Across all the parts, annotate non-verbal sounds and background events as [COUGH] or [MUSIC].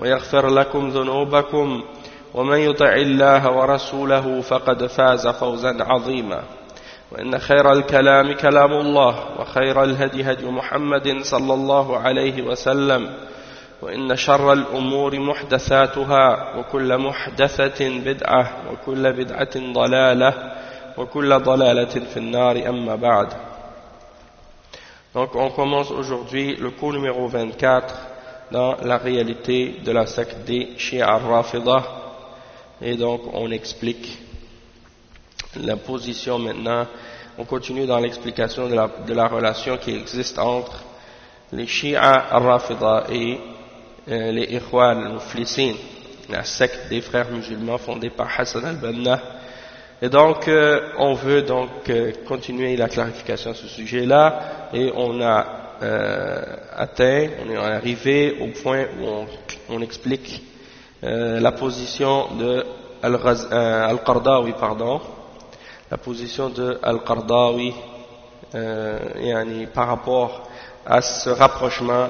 ويغفر لكم ذنوبكم ومن يطع الله ورسوله فقد فاز فوزا عظيما وإن خير الكلام كلام الله وخير الهدي هدي محمد صلى الله عليه وسلم وإن شر الأمور محدثاتها وكل محدثة بدعة وكل بدعة ضلالة وكل ضلالة في النار أما بعد. Donc on commence aujourd'hui le cours numéro 24 dans la réalité de la secte des Shia al-Rafida et donc on explique la position maintenant. On continue dans l'explication de la, relation qui existe entre les Shia al-Rafida et euh, les Ikhwan al-Muflisin la secte des frères musulmans fondée par Hassan al-Banna. Et donc euh, on veut donc euh, continuer la clarification sur ce sujet là et on a euh, atteint, on est arrivé au point où on, explique euh, la position de Al-Qardawi, Al pardon, la position de Al-Qardawi euh, par rapport à ce rapprochement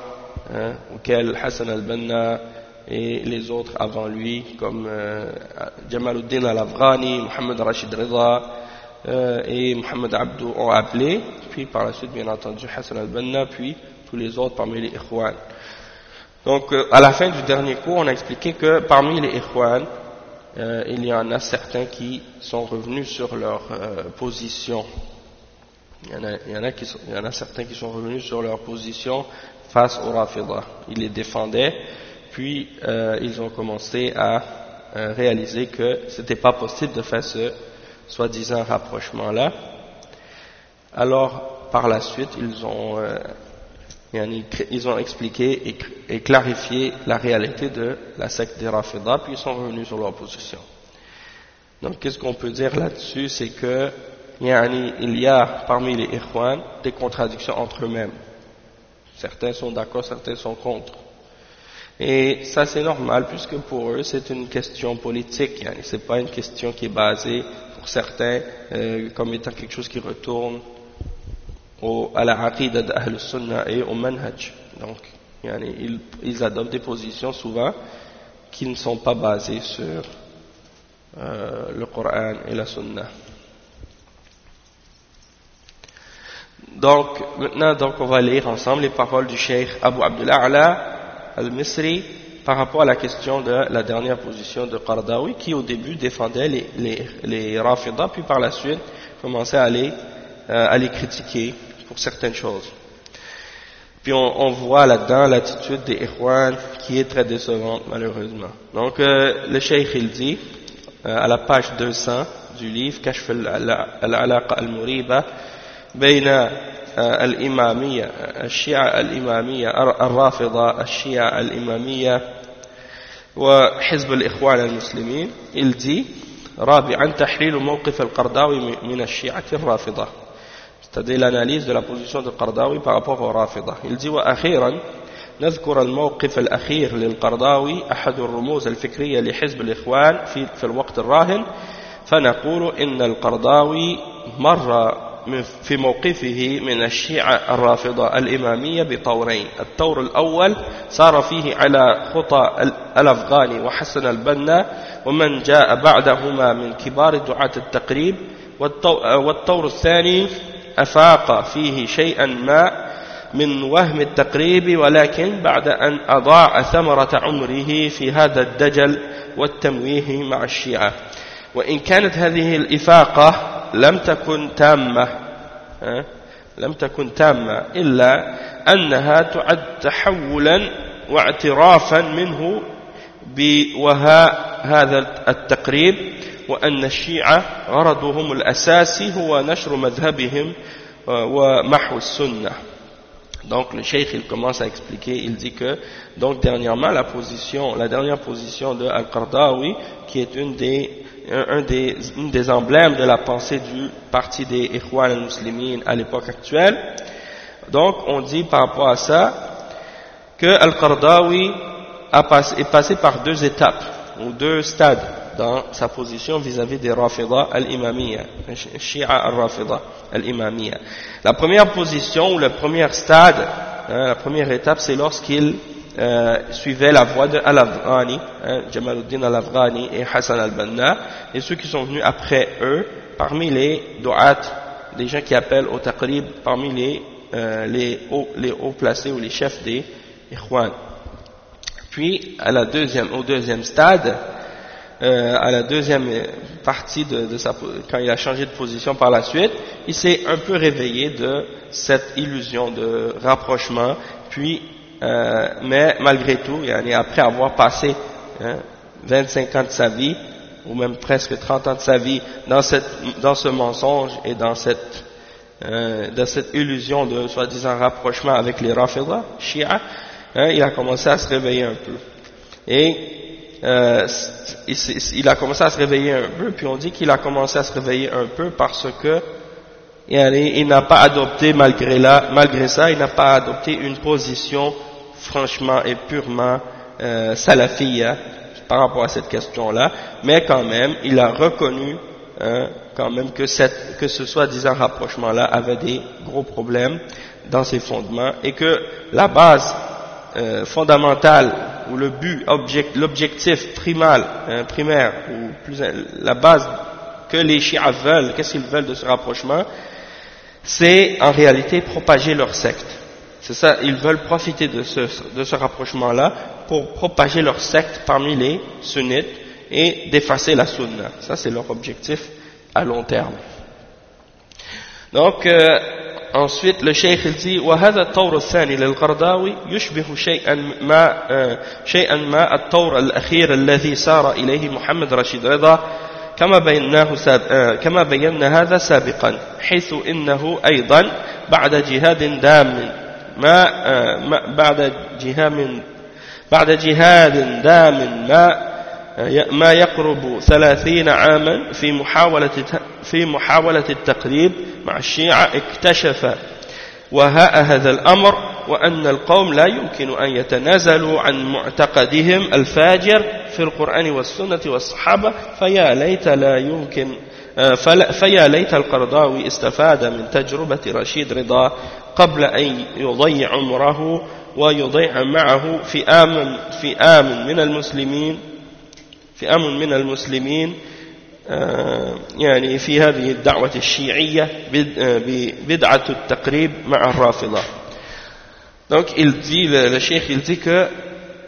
auquel Hassan al-Banna et les autres avant lui, comme euh, Jamaluddin al-Afghani, Mohamed Rashid Rida, euh, et Mohamed Abdou ont appelé, puis par la suite bien entendu Hassan al-Banna, puis tous les autres parmi les Ikhwan. Donc euh, à la fin du dernier cours, on a expliqué que parmi les Ikhwan, euh, il y en a certains qui sont revenus sur leur euh, position. Il y, en a, il, y en a qui sont, il y en a certains qui sont revenus sur leur position face au Rafida. Ils les défendaient, puis euh, ils ont commencé à réaliser que c'était pas possible de faire ce soi-disant rapprochement-là. Alors, par la suite, ils ont, euh, ils ont expliqué et, clarifié la réalité de la secte des Rafida, puis ils sont revenus sur leur position. Donc, qu'est-ce qu'on peut dire là-dessus? C'est que il y a parmi les Ikhwan des contradictions entre eux-mêmes. Certains sont d'accord, certains sont contre. Et ça c'est normal puisque pour eux c'est une question politique, c'est pas une question qui est basée pour certains euh, comme étant quelque chose qui retourne à la aqidah d'Ahl Sunnah et au manhaj. Donc ils, adoptent des positions souvent qui ne sont pas basées sur euh, le Coran et la Sunnah. Donc maintenant donc on va lire ensemble les paroles du Cheikh Abu Abdullah al-Misri par rapport à la question de la dernière position de Qardawi qui au début défendait les, les, les Rafidah puis par la suite commençait à les, euh, à les critiquer pour certaines choses. Puis on, on voit là-dedans l'attitude des Ikhwan qui est très décevante malheureusement. Donc euh, le Cheikh il dit euh, à la page 200 du livre Kashf al-Alaqa al-Muriba بين الإمامية الشيعة الإمامية الرافضة الشيعة الإمامية وحزب الإخوان المسلمين dit رابعا تحليل موقف القرضاوي من الشيعة الرافضة. C'est-à-dire l'analyse de la position de Qardawi par وأخيرا نذكر الموقف الأخير للقرضاوي أحد الرموز الفكرية لحزب الإخوان في, في الوقت الراهن فنقول إن القرضاوي مر في موقفه من الشيعة الرافضة الإمامية بطورين. الطور الأول سار فيه على خطى الأفغاني وحسن البنا ومن جاء بعدهما من كبار دعاة التقريب. والطور الثاني أفاق فيه شيئا ما من وهم التقريب ولكن بعد أن أضاع ثمرة عمره في هذا الدجل والتمويه مع الشيعة. وإن كانت هذه الإفاقة لم تكن تامة لم تكن تامة إلا أنها تعد تحولا واعترافا منه بوهاء هذا التقريب وأن الشيعة غرضهم الأساسي هو نشر مذهبهم ومحو السنة. Donc le cheikh il commence à expliquer, il dit que donc dernièrement la position, la dernière position de Al-Qardawi qui est une des, un, des, emblèmes de la pensée du parti des Ikhwan al-Muslimin à l'époque actuelle. Donc on dit par rapport à ça que Al-Qardawi est passé par deux étapes ou deux stades dans sa position vis-à-vis des Rafida al-Imamiyya, Shia al-Rafida al-Imamiyya. La première position ou le premier stade, hein, la première étape, c'est lorsqu'il euh, suivait la voie de Al-Afghani, hein, Jamaluddin Al-Afghani et Hassan al-Banna, et ceux qui sont venus après eux, parmi les du'at, des gens qui appellent au taqrib, parmi les, euh, les, hauts, les hauts placés ou les chefs des Ikhwan. Puis, à la deuxième, au deuxième stade, euh, à la deuxième partie de, sa, quand il a changé de position par la suite, il s'est un peu réveillé de cette illusion de rapprochement, puis, euh, mais malgré tout, après avoir passé hein, 25 ans de sa vie, ou même presque 30 ans de sa vie, dans, ce mensonge et dans cette, euh, dans cette illusion de soi-disant rapprochement avec les Rafidah, Shia, hein, il a commencé à se réveiller un peu. Et euh, il, a commencé à se réveiller un peu, puis on dit qu'il a commencé à se réveiller un peu parce que il n'a pas adopté, malgré, malgré ça, il n'a pas adopté une position franchement et purement euh, salafia par rapport à cette question-là, mais quand même, il a reconnu hein, quand même que, cette, que ce soi-disant rapprochement-là avait des gros problèmes dans ses fondements et que la base euh, fondamentale ou le but, l'objectif primal, hein, primaire, ou plus, la base que les chiites veulent, qu'est-ce qu'ils veulent de ce rapprochement, c'est en réalité propager leur secte. C'est ça, ils veulent profiter de ce, de ce rapprochement-là pour propager leur secte parmi les sunnites et d'effacer la sunna. Ça, c'est leur objectif à long terme. Donc, euh, ensuite le cheikh il dit وهذا الطور الثاني للقرضاوي يشبه شيئا ما شيئا ما الطور الأخير الذي سار إليه محمد رشيد رضا كما بيناه كما بينا هذا سابقا حيث إنه أيضا بعد جهاد دام ما بعد جهاد بعد جهاد دام ما ما يقرب ثلاثين عاما في محاولة, في محاولة التقريب مع الشيعة اكتشف وهاء هذا الأمر وأن القوم لا يمكن أن يتنازلوا عن معتقدهم الفاجر في القرآن والسنة والصحابة فيا ليت لا يمكن فيا ليت القرضاوي استفاد من تجربة رشيد رضا قبل أن يضيع عمره ويضيع معه في آمن من المسلمين فئام من المسلمين يعني في هذه الدعوة الشيعية بدعة التقريب مع الرافضة. Donc il dit le, le cheikh il dit que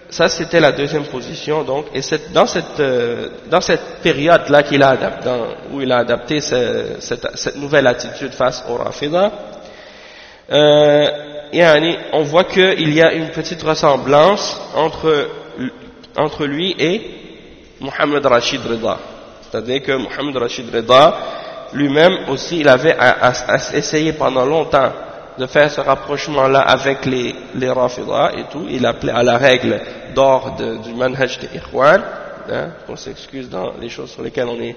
ça c'était la deuxième position donc et cette, dans cette euh, dans cette période là qu'il a adapté où il a adapté ce, cette, nouvelle attitude face au Rafida euh, on voit qu'il y a une petite ressemblance entre entre lui et Mohamed Rashid Rida. C'est-à-dire que Mohamed Rashid Rida, lui-même aussi, il avait essayé pendant longtemps de faire ce rapprochement-là avec les, les Rafida et tout. Il appelait à la règle d'or du manhaj de Ikhwan. Hein, on s'excuse dans les choses sur lesquelles on est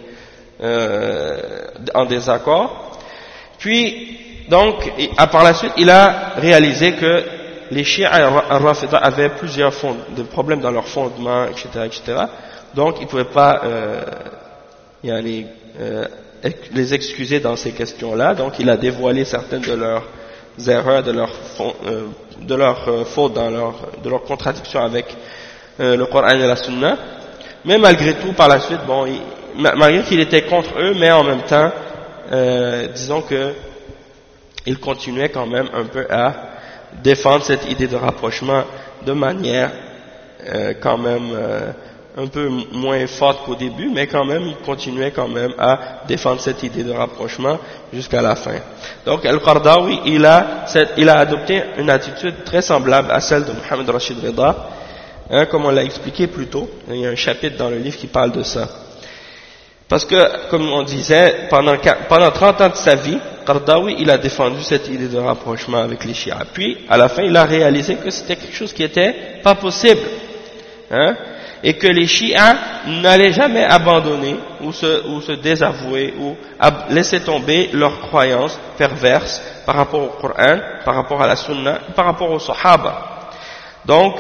euh, en désaccord. Puis, donc, à par la suite, il a réalisé que les chiites Rafida avaient plusieurs de problèmes dans leur fondement, etc., etc donc il ne pouvait pas euh, euh, les excuser dans ces questions-là, donc il a dévoilé certaines de leurs erreurs, de leurs euh, de leurs euh, fautes, leur, de leurs contradictions avec euh, le Coran et la Sunna, mais malgré tout, par la suite, bon, malgré qu'il était contre eux, mais en même temps, disons que il continuait quand même un peu à défendre cette idée de rapprochement de manière quand même un peu moins forte qu'au début, mais quand même, il continuait quand même à défendre cette idée de rapprochement jusqu'à la fin. Donc, Al-Qardawi, il a, il a adopté une attitude très semblable à celle de Mohamed Rashid Rida, hein, comme on l'a expliqué plus tôt. Il y a un chapitre dans le livre qui parle de ça. Parce que, comme on disait, pendant, pendant 30 ans de sa vie, Qardawi, il a défendu cette idée de rapprochement avec les chiites. Puis, à la fin, il a réalisé que c'était quelque chose qui n'était pas possible. Hein, et que les chiites n'allaient jamais abandonner ou se, ou se désavouer ou laisser tomber leurs croyances perverses par rapport au Coran, par rapport à la Sunna, par rapport aux Sahaba. Donc,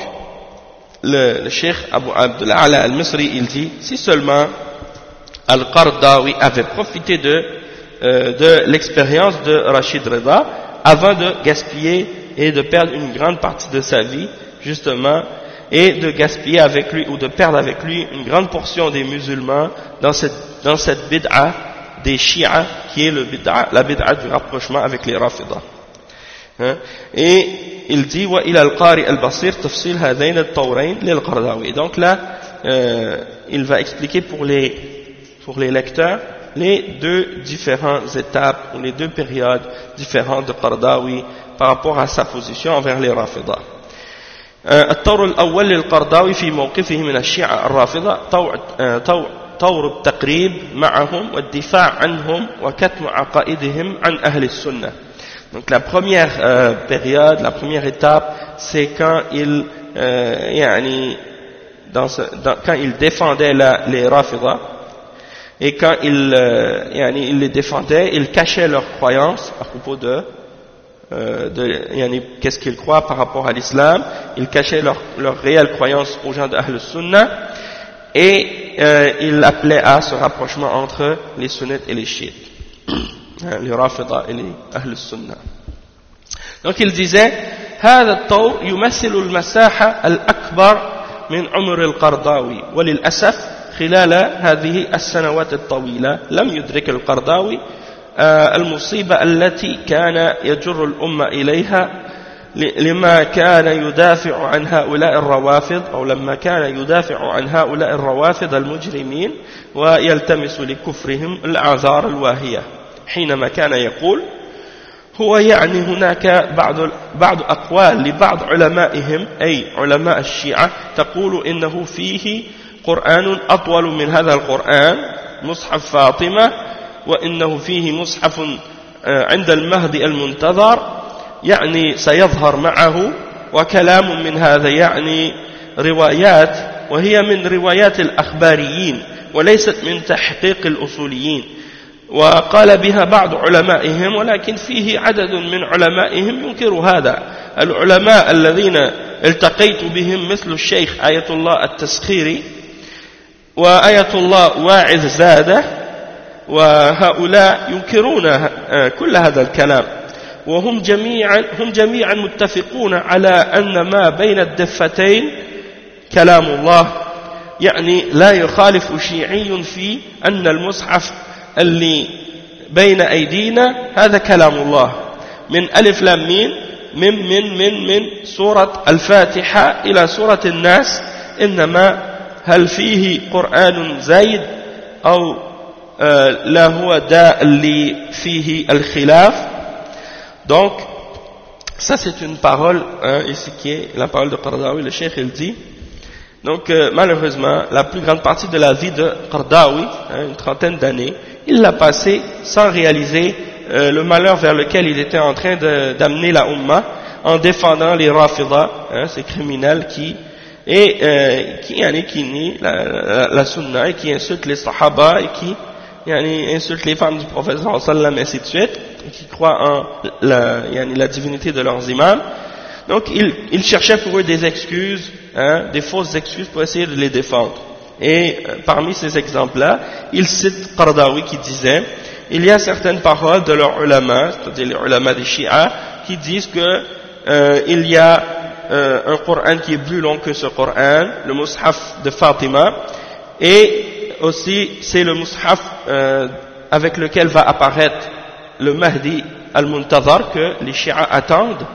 le, le Cheikh Abu Abdullah al-Misri, il dit, si seulement Al-Qardawi avait profité de, euh, de l'expérience de Rachid Reda avant de gaspiller et de perdre une grande partie de sa vie, justement, et de gaspiller avec lui ou de perdre avec lui une grande portion des musulmans dans cette, dans cette bid'a des chiites qui est le bid'a, la bid'a du rapprochement avec les rafidah. Hein? Et il dit ila al-qari al-basir tafsil hadain al-tawrain lil-qardawi. Donc là, euh, il va expliquer pour les pour les lecteurs les deux différentes étapes ou les deux périodes différentes de Qardawi par rapport à sa position envers les Rafida. الطور الأول للقرضاوي في موقفه من الشيعة الرافضة طور التقريب معهم والدفاع عنهم وكتم عقائدهم عن أهل السنة Donc la première euh, période, la première étape, c'est quand il, euh, yani, dans ce, dans, quand il défendait la, les Rafida, et quand il, euh, il les défendait, il cachait leurs croyances à propos de, euh, de qu'est-ce qu'ils croient par rapport à l'islam, il cachait leurs leur réelles croyances aux gens d'Ahl Sunnah, et euh, il appelait à ce rapprochement entre les sunnites et les chiites, [CLEARS THROAT] les rafida et les Ahl Sunnah. Donc il disait, هذا الطور يمثل المساحة الأكبر من عمر القرضاوي وللأسف خلال هذه السنوات الطويلة لم يدرك القرضاوي آه، المصيبة التي كان يجر الأمة إليها لما كان يدافع عن هؤلاء الروافض أو لما كان يدافع عن هؤلاء الروافض المجرمين ويلتمس لكفرهم الأعذار الواهية. حينما كان يقول هو يعني هناك بعض بعض أقوال لبعض علمائهم أي علماء الشيعة تقول إنه فيه قرآن أطول من هذا القرآن مصحف فاطمة وإنه فيه مصحف آه، عند المهدي المنتظر يعني سيظهر معه وكلام من هذا يعني روايات وهي من روايات الأخباريين وليست من تحقيق الأصوليين. وقال بها بعض علمائهم ولكن فيه عدد من علمائهم ينكر هذا. العلماء الذين التقيت بهم مثل الشيخ آية الله التسخيري وآية الله واعظ زاده وهؤلاء ينكرون كل هذا الكلام. وهم جميعا هم جميعا متفقون على أن ما بين الدفتين كلام الله. يعني لا يخالف شيعي في أن المصحف اللي بين أيدينا هذا كلام الله. من ألف لام مين من من من من سورة الفاتحة إلى سورة الناس. إنما هل فيه قرآن زايد أو لا هو داء اللي فيه الخلاف donc ça c'est une parole hein, ici qui est la parole de Qardawi le cheikh il dit donc euh, malheureusement la plus grande partie de la vie de Qardawi hein, une trentaine d'années il l'a passé sans réaliser euh, le malheur vers lequel il était en train d'amener la Ummah en défendant les Rafidah, hein, ces criminels qui et euh, qui, yani, qui nie la, la, la, sunna et qui insulte les sahaba et qui yani, insulte les femmes du prophète sallam et ainsi de suite qui croient en la, divinité de leurs imams. Donc il, il cherchait pour eux des excuses hein, des fausses excuses pour essayer de les défendre. Et euh, parmi ces exemples-là il cite Qardawi qui disait il y a certaines paroles de leurs ulama c'est-à-dire les ulama des Shia qui disent que euh, il y a euh, un Coran qui est plus long que ce Coran, le Mus'haf de Fatima, et aussi c'est le Mus'haf euh, avec lequel va apparaître le Mahdi al-Muntazar que les Shia attendent,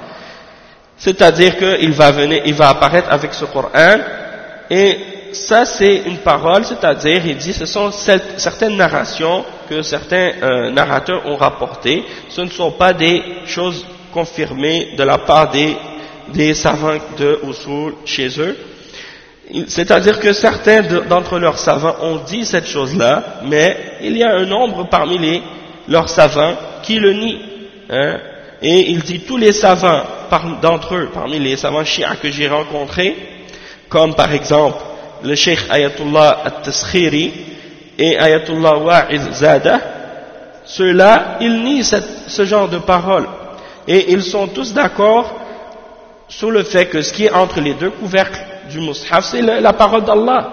c'est-à-dire qu'il va venir, il va apparaître avec ce Coran, et ça c'est une parole, c'est-à-dire il dit ce sont certaines narrations que certains euh, narrateurs ont rapportées, ce ne sont pas des choses confirmées de la part des, des savants de Usul chez eux. C'est-à-dire que certains d'entre leurs savants ont dit cette chose-là, mais il y a un nombre parmi les, leurs savants qui le nient. Hein, et il dit tous les savants d'entre eux, parmi les savants chiites que j'ai rencontrés, comme par exemple le Cheikh Ayatollah At-Taskhiri et Ayatollah Wa'iz Zada, ceux-là, ils nient ce genre de paroles. Et ils sont tous d'accord sur le fait que ce qui est entre les deux couvercles du mushaf, c'est la, parole d'Allah.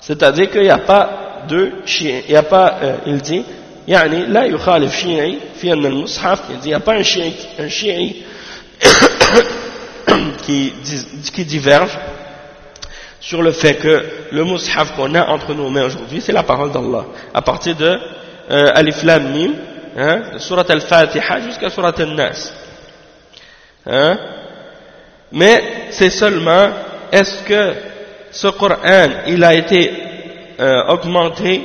C'est-à-dire qu'il n'y a pas deux chiens, il n'y a pas, euh, il dit, يعني لا يخالف شيعي في أن المصحف il n'y a pas un chiite, un [COUGHS] chiite qui, qui diverge sur le fait que le mushaf qu'on a entre nos mains aujourd'hui, c'est la parole d'Allah. À partir de euh, Alif Lam Mim, hein, Surat Al-Fatiha jusqu'à Surat Al-Nas. Hein. Mais c'est seulement, est-ce que ce Coran, il a été euh, augmenté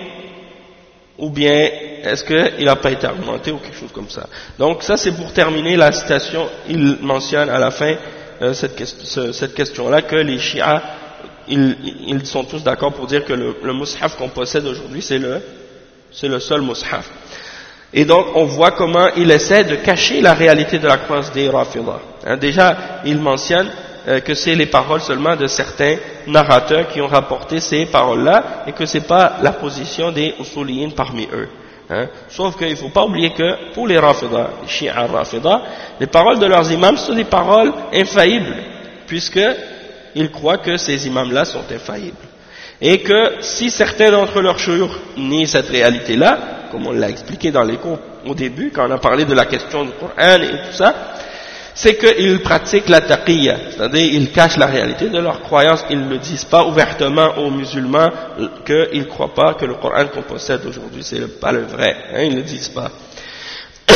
ou bien est-ce qu'il n'a pas été augmenté ou quelque chose comme ça? Donc ça c'est pour terminer la citation, il mentionne à la fin euh, cette, question-là que les chiites, ils, ils, sont tous d'accord pour dire que le, le mushaf qu'on possède aujourd'hui c'est le, le seul mushaf. Et donc on voit comment il essaie de cacher la réalité de la croix des Rafidah. Hein, déjà il mentionne euh, que c'est les paroles seulement de certains narrateurs qui ont rapporté ces paroles-là et que ce n'est pas la position des usuliyin parmi eux. Hein. Sauf qu'il ne faut pas oublier que pour les Rafidah, les Shia Rafidah, les paroles de leurs imams sont des paroles infaillibles, puisqu'ils croient que ces imams-là sont infaillibles. Et que si certains d'entre leurs chouyours nient cette réalité-là, comme on l'a expliqué dans les cours au début, quand on a parlé de la question du Coran et tout ça, c'est qu'ils pratiquent la taqiyya, c'est-à-dire ils cachent la réalité de leur croyance, ils ne disent pas ouvertement aux musulmans qu'ils ne croient pas que le Coran qu'on possède aujourd'hui c'est pas le vrai, hein, ils ne disent pas. [COUGHS]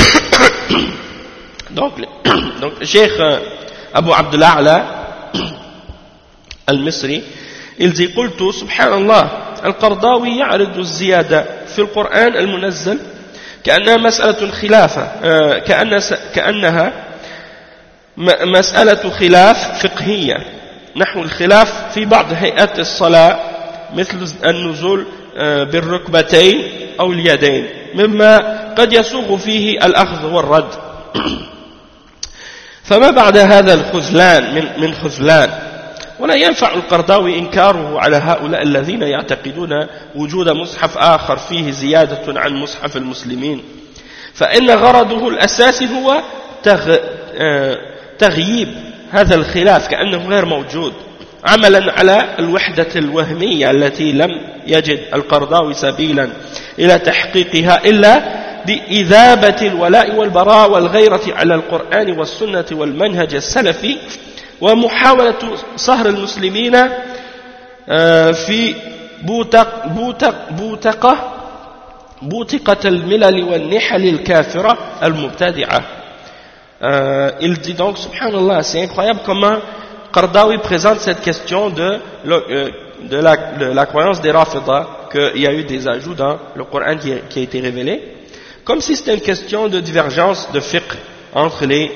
donc, [COUGHS] donc Cheikh euh, Abu Abdullah al-Misri, il dit قلت سبحان الله القرضاوي يعرض الزيادة في القرآن المنزل كأنها مسألة خلافة كأنها مسألة خلاف فقهية. نحو الخلاف في بعض هيئات الصلاة مثل النزول آه، بالركبتين أو اليدين مما قد يسوغ فيه الأخذ والرد. [COUGHS] فما بعد هذا الخذلان من, من خذلان؟ ولا ينفع القرضاوي إنكاره على هؤلاء الذين يعتقدون وجود مصحف آخر فيه زيادة عن مصحف المسلمين. فإن غرضه الأساسي هو تغ... تغييب هذا الخلاف كأنه غير موجود عملا على الوحدة الوهمية التي لم يجد القرضاوي سبيلا إلى تحقيقها إلا بإذابة الولاء والبراء والغيرة على القرآن والسنة والمنهج السلفي ومحاولة صهر المسلمين آه، في بوتق بوتق بوتقة بوتقة الملل والنحل الكافرة المبتدعة. Euh, il dit donc, subhanallah, c'est incroyable comment Qardawi présente cette question de, euh, de, la, croyance des Rafidah, qu'il y a eu des ajouts dans le Coran qui, qui a été révélé, comme si c'était une question de divergence de fiqh entre les,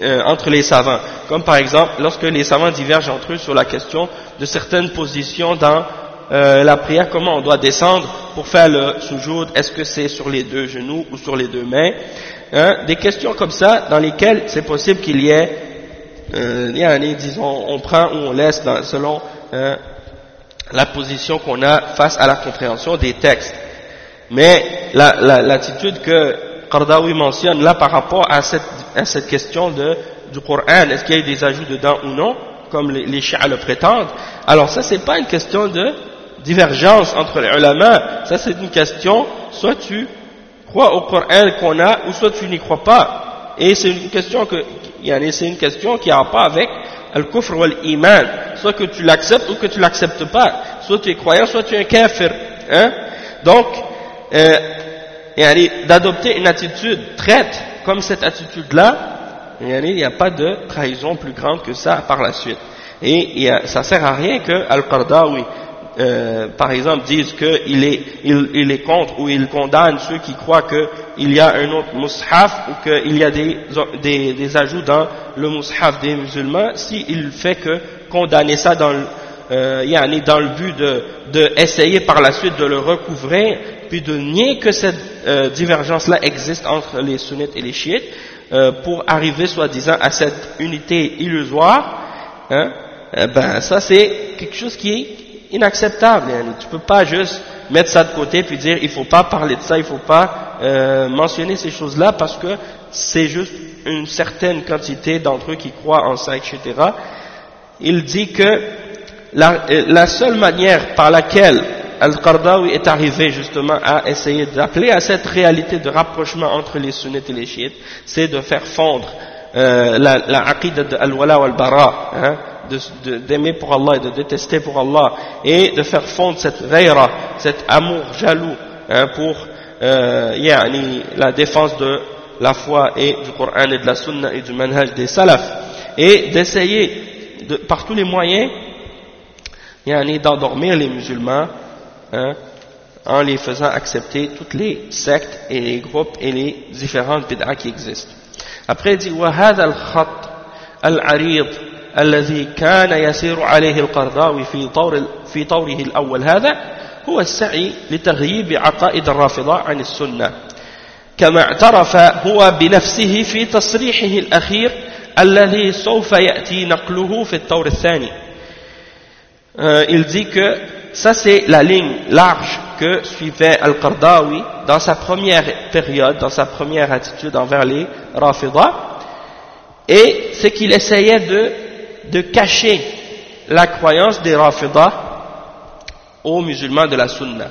euh, entre les savants. Comme par exemple, lorsque les savants divergent entre eux sur la question de certaines positions dans euh, la prière, comment on doit descendre pour faire le sujoud, est-ce que c'est sur les deux genoux ou sur les deux mains? Hein, des questions comme ça dans lesquelles c'est possible qu'il y ait, euh, disons, on prend ou on laisse dans, selon hein, la position qu'on a face à la compréhension des textes. Mais l'attitude la, que Qardawi mentionne là par rapport à cette, à cette question de, du Coran, est-ce qu'il y a des ajouts dedans ou non, comme les, les le prétendent, alors ça c'est pas une question de divergence entre les ulama, ça c'est une question, soit tu crois au Coran qu'on a, ou soit tu n'y crois pas. Et c'est une question que, c'est une question qui a pas avec al-kufr ou iman Soit que tu l'acceptes ou que tu l'acceptes pas. Soit tu es croyant, soit tu es un kafir. Hein? Donc, euh, d'adopter une attitude traite comme cette attitude-là, il n'y a pas de trahison plus grande que ça par la suite. Et, ça sert à rien que Al-Qardawi euh, par exemple, disent qu'il est, il, il, est contre ou il condamne ceux qui croient qu'il y a un autre mushaf ou qu'il y a des, des, des, ajouts dans le mushaf des musulmans, s'il fait que condamner ça dans le, euh, dans le but de, de, par la suite de le recouvrir, puis de nier que cette euh, divergence-là existe entre les sunnites et les chiites, euh, pour arriver soi-disant à cette unité illusoire, hein, eh ben ça c'est quelque chose qui est inacceptable. Tu peux pas juste mettre ça de côté puis dire il faut pas parler de ça, il faut pas euh, mentionner ces choses-là parce que c'est juste une certaine quantité d'entre eux qui croient en ça, etc. Il dit que la, euh, la seule manière par laquelle Al-Qardawi est arrivé justement à essayer d'appeler à cette réalité de rapprochement entre les sunnites et les chiites, c'est de faire fondre euh, la, la de Al-Wala wal-Bara, hein, d'aimer pour Allah et de détester pour Allah et de faire fondre cette ghayra, cet amour jaloux hein, pour euh, la défense de la foi et du Coran et de la Sunna et du manhaj des salafs et d'essayer de, par tous les moyens d'endormir les musulmans hein, en les faisant accepter toutes les sectes et les groupes et les différentes bid'ah qui existent. Après il dit وهذا الخط العريض الذي كان يسير عليه القرضاوي في طور في طوره الأول هذا هو السعي لتغييب عقائد الرافضة عن السنة. كما اعترف هو بنفسه في تصريحه الأخير الذي سوف يأتي نقله في الطور الثاني. Euh, il dit que ça c'est la ligne large que suivait Al-Qardawi dans sa première période, dans sa première attitude envers les Rafidah, et c'est qu'il essayait de de cacher la croyance des Rafidah aux musulmans de la Sunna.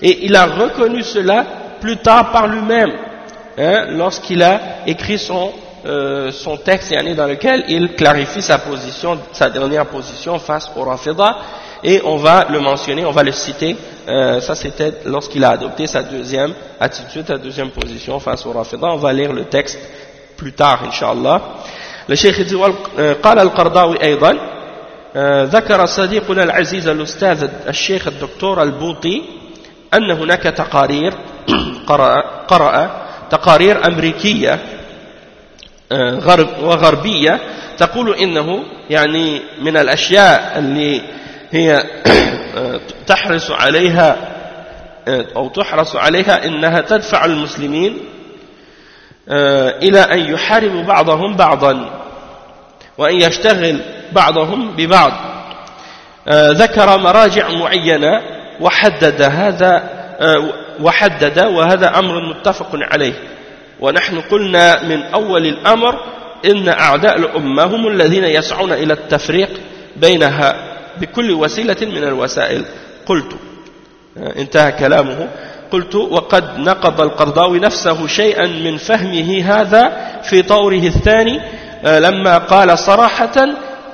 Et il a reconnu cela plus tard par lui-même, hein, lorsqu'il a écrit son, euh, son texte dans lequel il clarifie sa position, sa dernière position face aux Rafidah, et on va le mentionner, on va le citer, euh, ça c'était lorsqu'il a adopté sa deuxième attitude, sa deuxième position face aux Rafidah, on va lire le texte plus tard, Inch'Allah. الشيخ قال القرضاوي أيضا ذكر صديقنا العزيز الأستاذ الشيخ الدكتور البوطي أن هناك تقارير [CLEARS THROAT] قرأ, قرأ تقارير أمريكية غرب وغربية تقول إنه يعني من الأشياء اللي هي [CLEARS THROAT] تحرص عليها أو تحرص عليها إنها تدفع المسلمين آه، إلى أن يحارب بعضهم بعضا وأن يشتغل بعضهم ببعض. آه، ذكر مراجع معينة وحدد هذا آه، وحدد وهذا أمر متفق عليه. ونحن قلنا من أول الأمر إن أعداء الأمة هم الذين يسعون إلى التفريق بينها بكل وسيلة من الوسائل. قلت انتهى كلامه. قلت وقد نقض القرضاوي نفسه شيئا من فهمه هذا في طوره الثاني آه، لما قال صراحة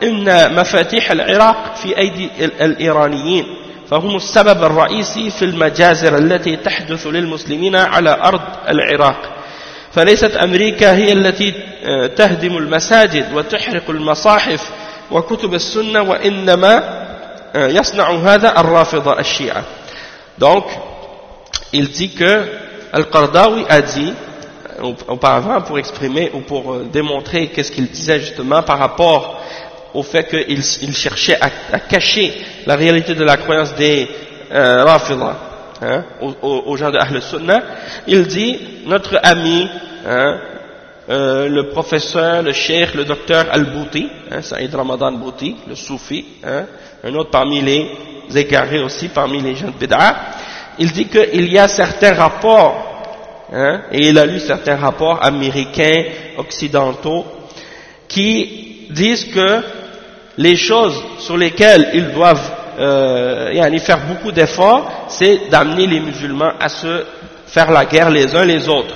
إن مفاتيح العراق في أيدي الإيرانيين فهم السبب الرئيسي في المجازر التي تحدث للمسلمين على أرض العراق. فليست أمريكا هي التي آه، تهدم المساجد وتحرق المصاحف وكتب السنة وإنما آه، يصنع هذا الرافضة الشيعة. Donc il dit que Al-Qardawi a dit auparavant pour exprimer ou pour euh, démontrer qu'est-ce qu'il disait justement par rapport au fait qu'il il cherchait à, cacher la réalité de la croyance des euh, hein, aux, gens de Ahl Sunnah, il dit notre ami, hein, euh, le professeur, le cheikh, le docteur Al-Bouti, hein, Saïd Ramadan Bouti, le soufi, hein, un autre parmi les égarés aussi, parmi les gens de Bid'a, il dit qu'il y a certains rapports, hein, et il a lu certains rapports américains, occidentaux, qui disent que les choses sur lesquelles ils doivent euh, faire beaucoup d'efforts, c'est d'amener les musulmans à se faire la guerre les uns les autres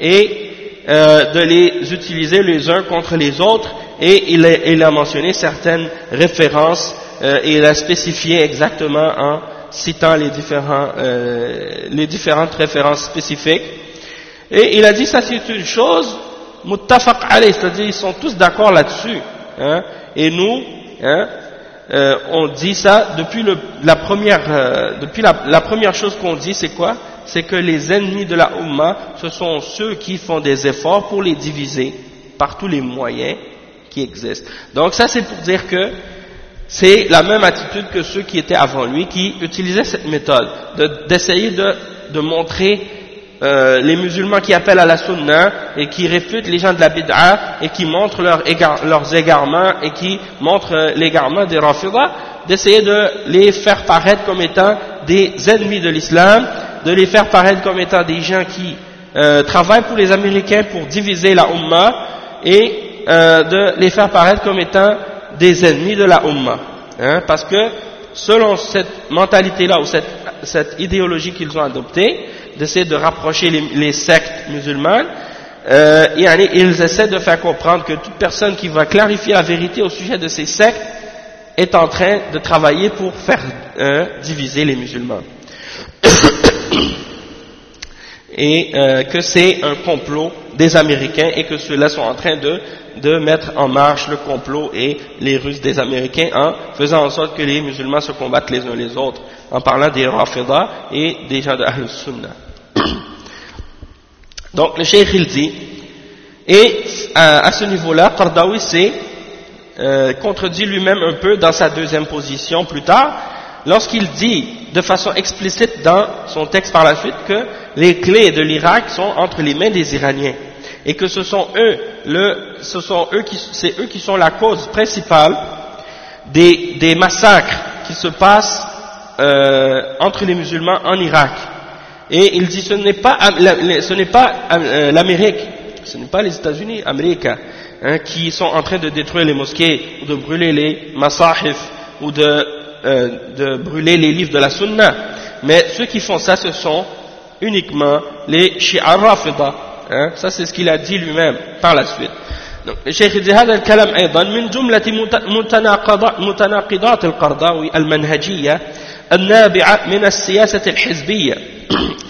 et euh, de les utiliser les uns contre les autres. Et il a, il a mentionné certaines références euh, et il a spécifié exactement en citant les, différents, euh, les différentes références spécifiques. Et il a dit ça c'est une chose muttafaq alayh, c'est-à-dire ils sont tous d'accord là-dessus. Hein, et nous, hein, euh, on dit ça depuis, le, la, première, euh, depuis la, la, première chose qu'on dit, c'est quoi? C'est que les ennemis de la Ummah, ce sont ceux qui font des efforts pour les diviser par tous les moyens qui existent. Donc ça, c'est pour dire que c'est la même attitude que ceux qui étaient avant lui, qui utilisaient cette méthode, d'essayer de, montrer euh, les musulmans qui appellent à la sunna et qui réfutent les gens de la bid'a et qui montrent leurs égarements et qui montrent euh, l'égarement des rafidah, d'essayer de les faire paraître comme étant des ennemis de l'islam, de les faire paraître comme étant des gens qui euh, travaillent pour les Américains pour diviser la Ummah et de les faire paraître comme étant des ennemis de la Ummah. Hein, parce que selon cette mentalité-là ou cette, cette idéologie qu'ils ont adoptée, d'essayer de rapprocher les, sectes musulmanes, euh, ils essaient de faire comprendre que toute personne qui va clarifier la vérité au sujet de ces sectes est en train de travailler pour faire euh, diviser les musulmans. [COUGHS] et euh, que c'est un complot des Américains et que ceux-là sont en train de, de mettre en marche le complot et les Russes des Américains en faisant en sorte que les musulmans se combattent les uns les autres en parlant des Rafida et des gens de Ahl Sunnah. [COUGHS] Donc le cheikh il dit, et à, ce niveau-là, Qardawi s'est euh, contredit lui-même un peu dans sa deuxième position plus tard, lorsqu'il dit de façon explicite dans son texte par la suite que les clés de l'Irak sont entre les mains des Iraniens et que ce sont eux, le, ce sont eux qui, c'est eux qui sont la cause principale des, des massacres qui se passent euh, entre les musulmans en Irak. Et il dit ce n'est pas, ce n'est pas euh, l'Amérique, ce n'est pas les États-Unis, Amérique, hein, qui sont en train de détruire les mosquées ou de brûler les masahif ou de, euh, de brûler les livres de la Sunna. Mais ceux qui font ça, ce sont uniquement les Shi'a Rafida. Hein, ça c'est ce qu'il a dit lui-même par la suite. Donc, الشيخ dit هذا الكلام أيضا من جملة متناقضات القرضاوي المنهجية النابعة من السياسة الحزبية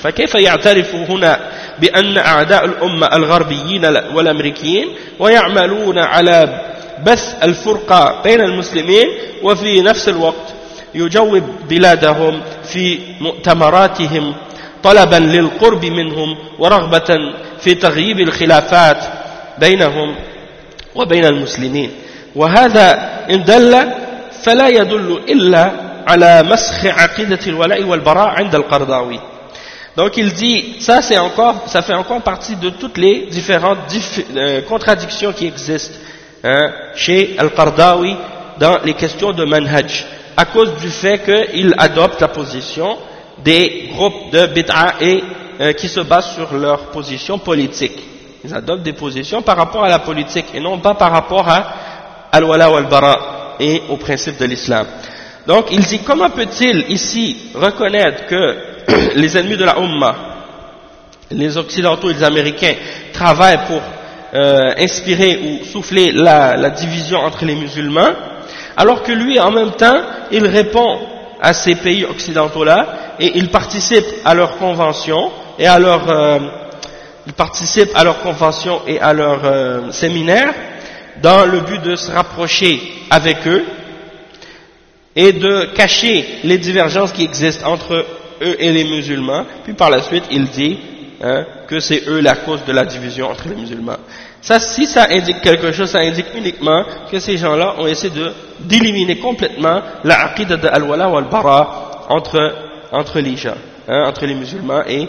فكيف يعترف هنا بأن أعداء الأمة الغربيين والأمريكيين ويعملون على بث الفرقة بين المسلمين وفي نفس الوقت يجوب بلادهم في مؤتمراتهم طلبا للقرب منهم ورغبة في تغييب الخلافات بينهم وبين المسلمين وهذا إن دل فلا يدل إلا على مسخ عقيدة الولاء والبراء عند القرضاوي Donc il dit, ça c'est encore, ça fait encore partie de toutes les différentes euh, contradictions qui existent hein, chez Al-Qardawi dans les questions de manhaj, à cause du fait qu'il adopte la position des groupes de bid'a et euh, qui se basent sur leur position politique. Ils adoptent des positions par rapport à la politique et non pas par rapport à al-wala wal-bara et au principe de l'islam. Donc il dit, comment peut-il ici reconnaître que [CLEARS THROAT] les ennemis de la Ummah, les Occidentaux et les Américains, travaillent pour euh, inspirer ou souffler la, la, division entre les musulmans, alors que lui, en même temps, il répond à ces pays occidentaux-là et il participe à leurs conventions et à leurs euh, il participe à leurs conventions et à leurs euh, séminaires dans le but de se rapprocher avec eux et de cacher les divergences qui existent entre eux et les musulmans, puis par la suite il dit hein, que c'est eux la cause de la division entre les musulmans. Ça, si ça indique quelque chose, ça indique uniquement que ces gens-là ont essayé d'éliminer complètement la aqidah de al-wala ou al-bara entre, entre les gens, hein, entre les musulmans et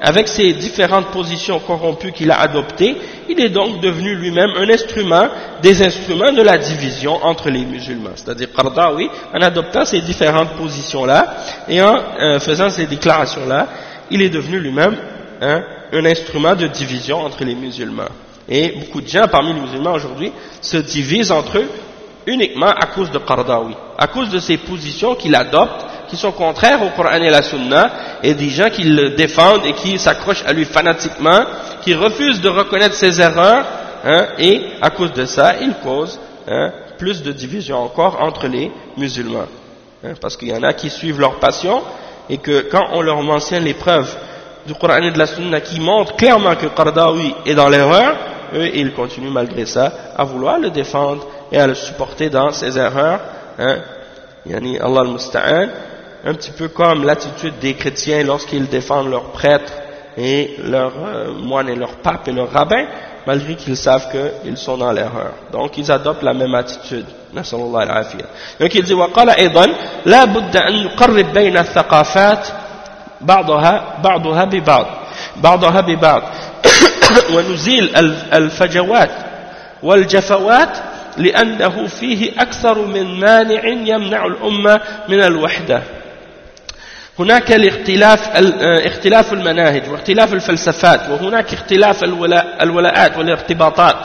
avec ces différentes positions corrompues qu'il a adoptées, il est donc devenu lui-même un instrument des instruments de la division entre les musulmans. C'est-à-dire Qardawi, en adoptant ces différentes positions-là et en euh, faisant ces déclarations-là, il est devenu lui-même hein, un instrument de division entre les musulmans. Et beaucoup de gens parmi les musulmans aujourd'hui se divisent entre eux uniquement à cause de Qardawi, à cause de ces positions qu'il adopte qui sont contraires au Coran et la Sunna, et des gens qui le défendent et qui s'accrochent à lui fanatiquement, qui refusent de reconnaître ses erreurs, hein, et à cause de ça, il cause hein, plus de division encore entre les musulmans. Hein, parce qu'il y en a qui suivent leur passion et que quand on leur mentionne les preuves du Coran et de la Sunna qui montrent clairement que Qardawi est dans l'erreur, eux, ils continuent malgré ça à vouloir le défendre et à le supporter dans ses erreurs. Hein, yani Allah al-Musta'an, un petit peu comme l'attitude des chrétiens lorsqu'ils défendent leurs prêtres et leurs euh, moines et leurs papes et leurs rabbins, malgré qu'ils savent qu'ils sont dans l'erreur. Donc ils adoptent la même attitude. نسأل الله العافية. Donc il dit وقال أيضا لا بد أن نقرب بين الثقافات بعضها بعضها ببعض بعضها ببعض [COUGHS] ونزيل الفجوات والجفوات لأنه فيه أكثر من مانع يمنع الأمة من الوحدة هناك الاختلاف اختلاف المناهج واختلاف الفلسفات وهناك اختلاف الولاءات والارتباطات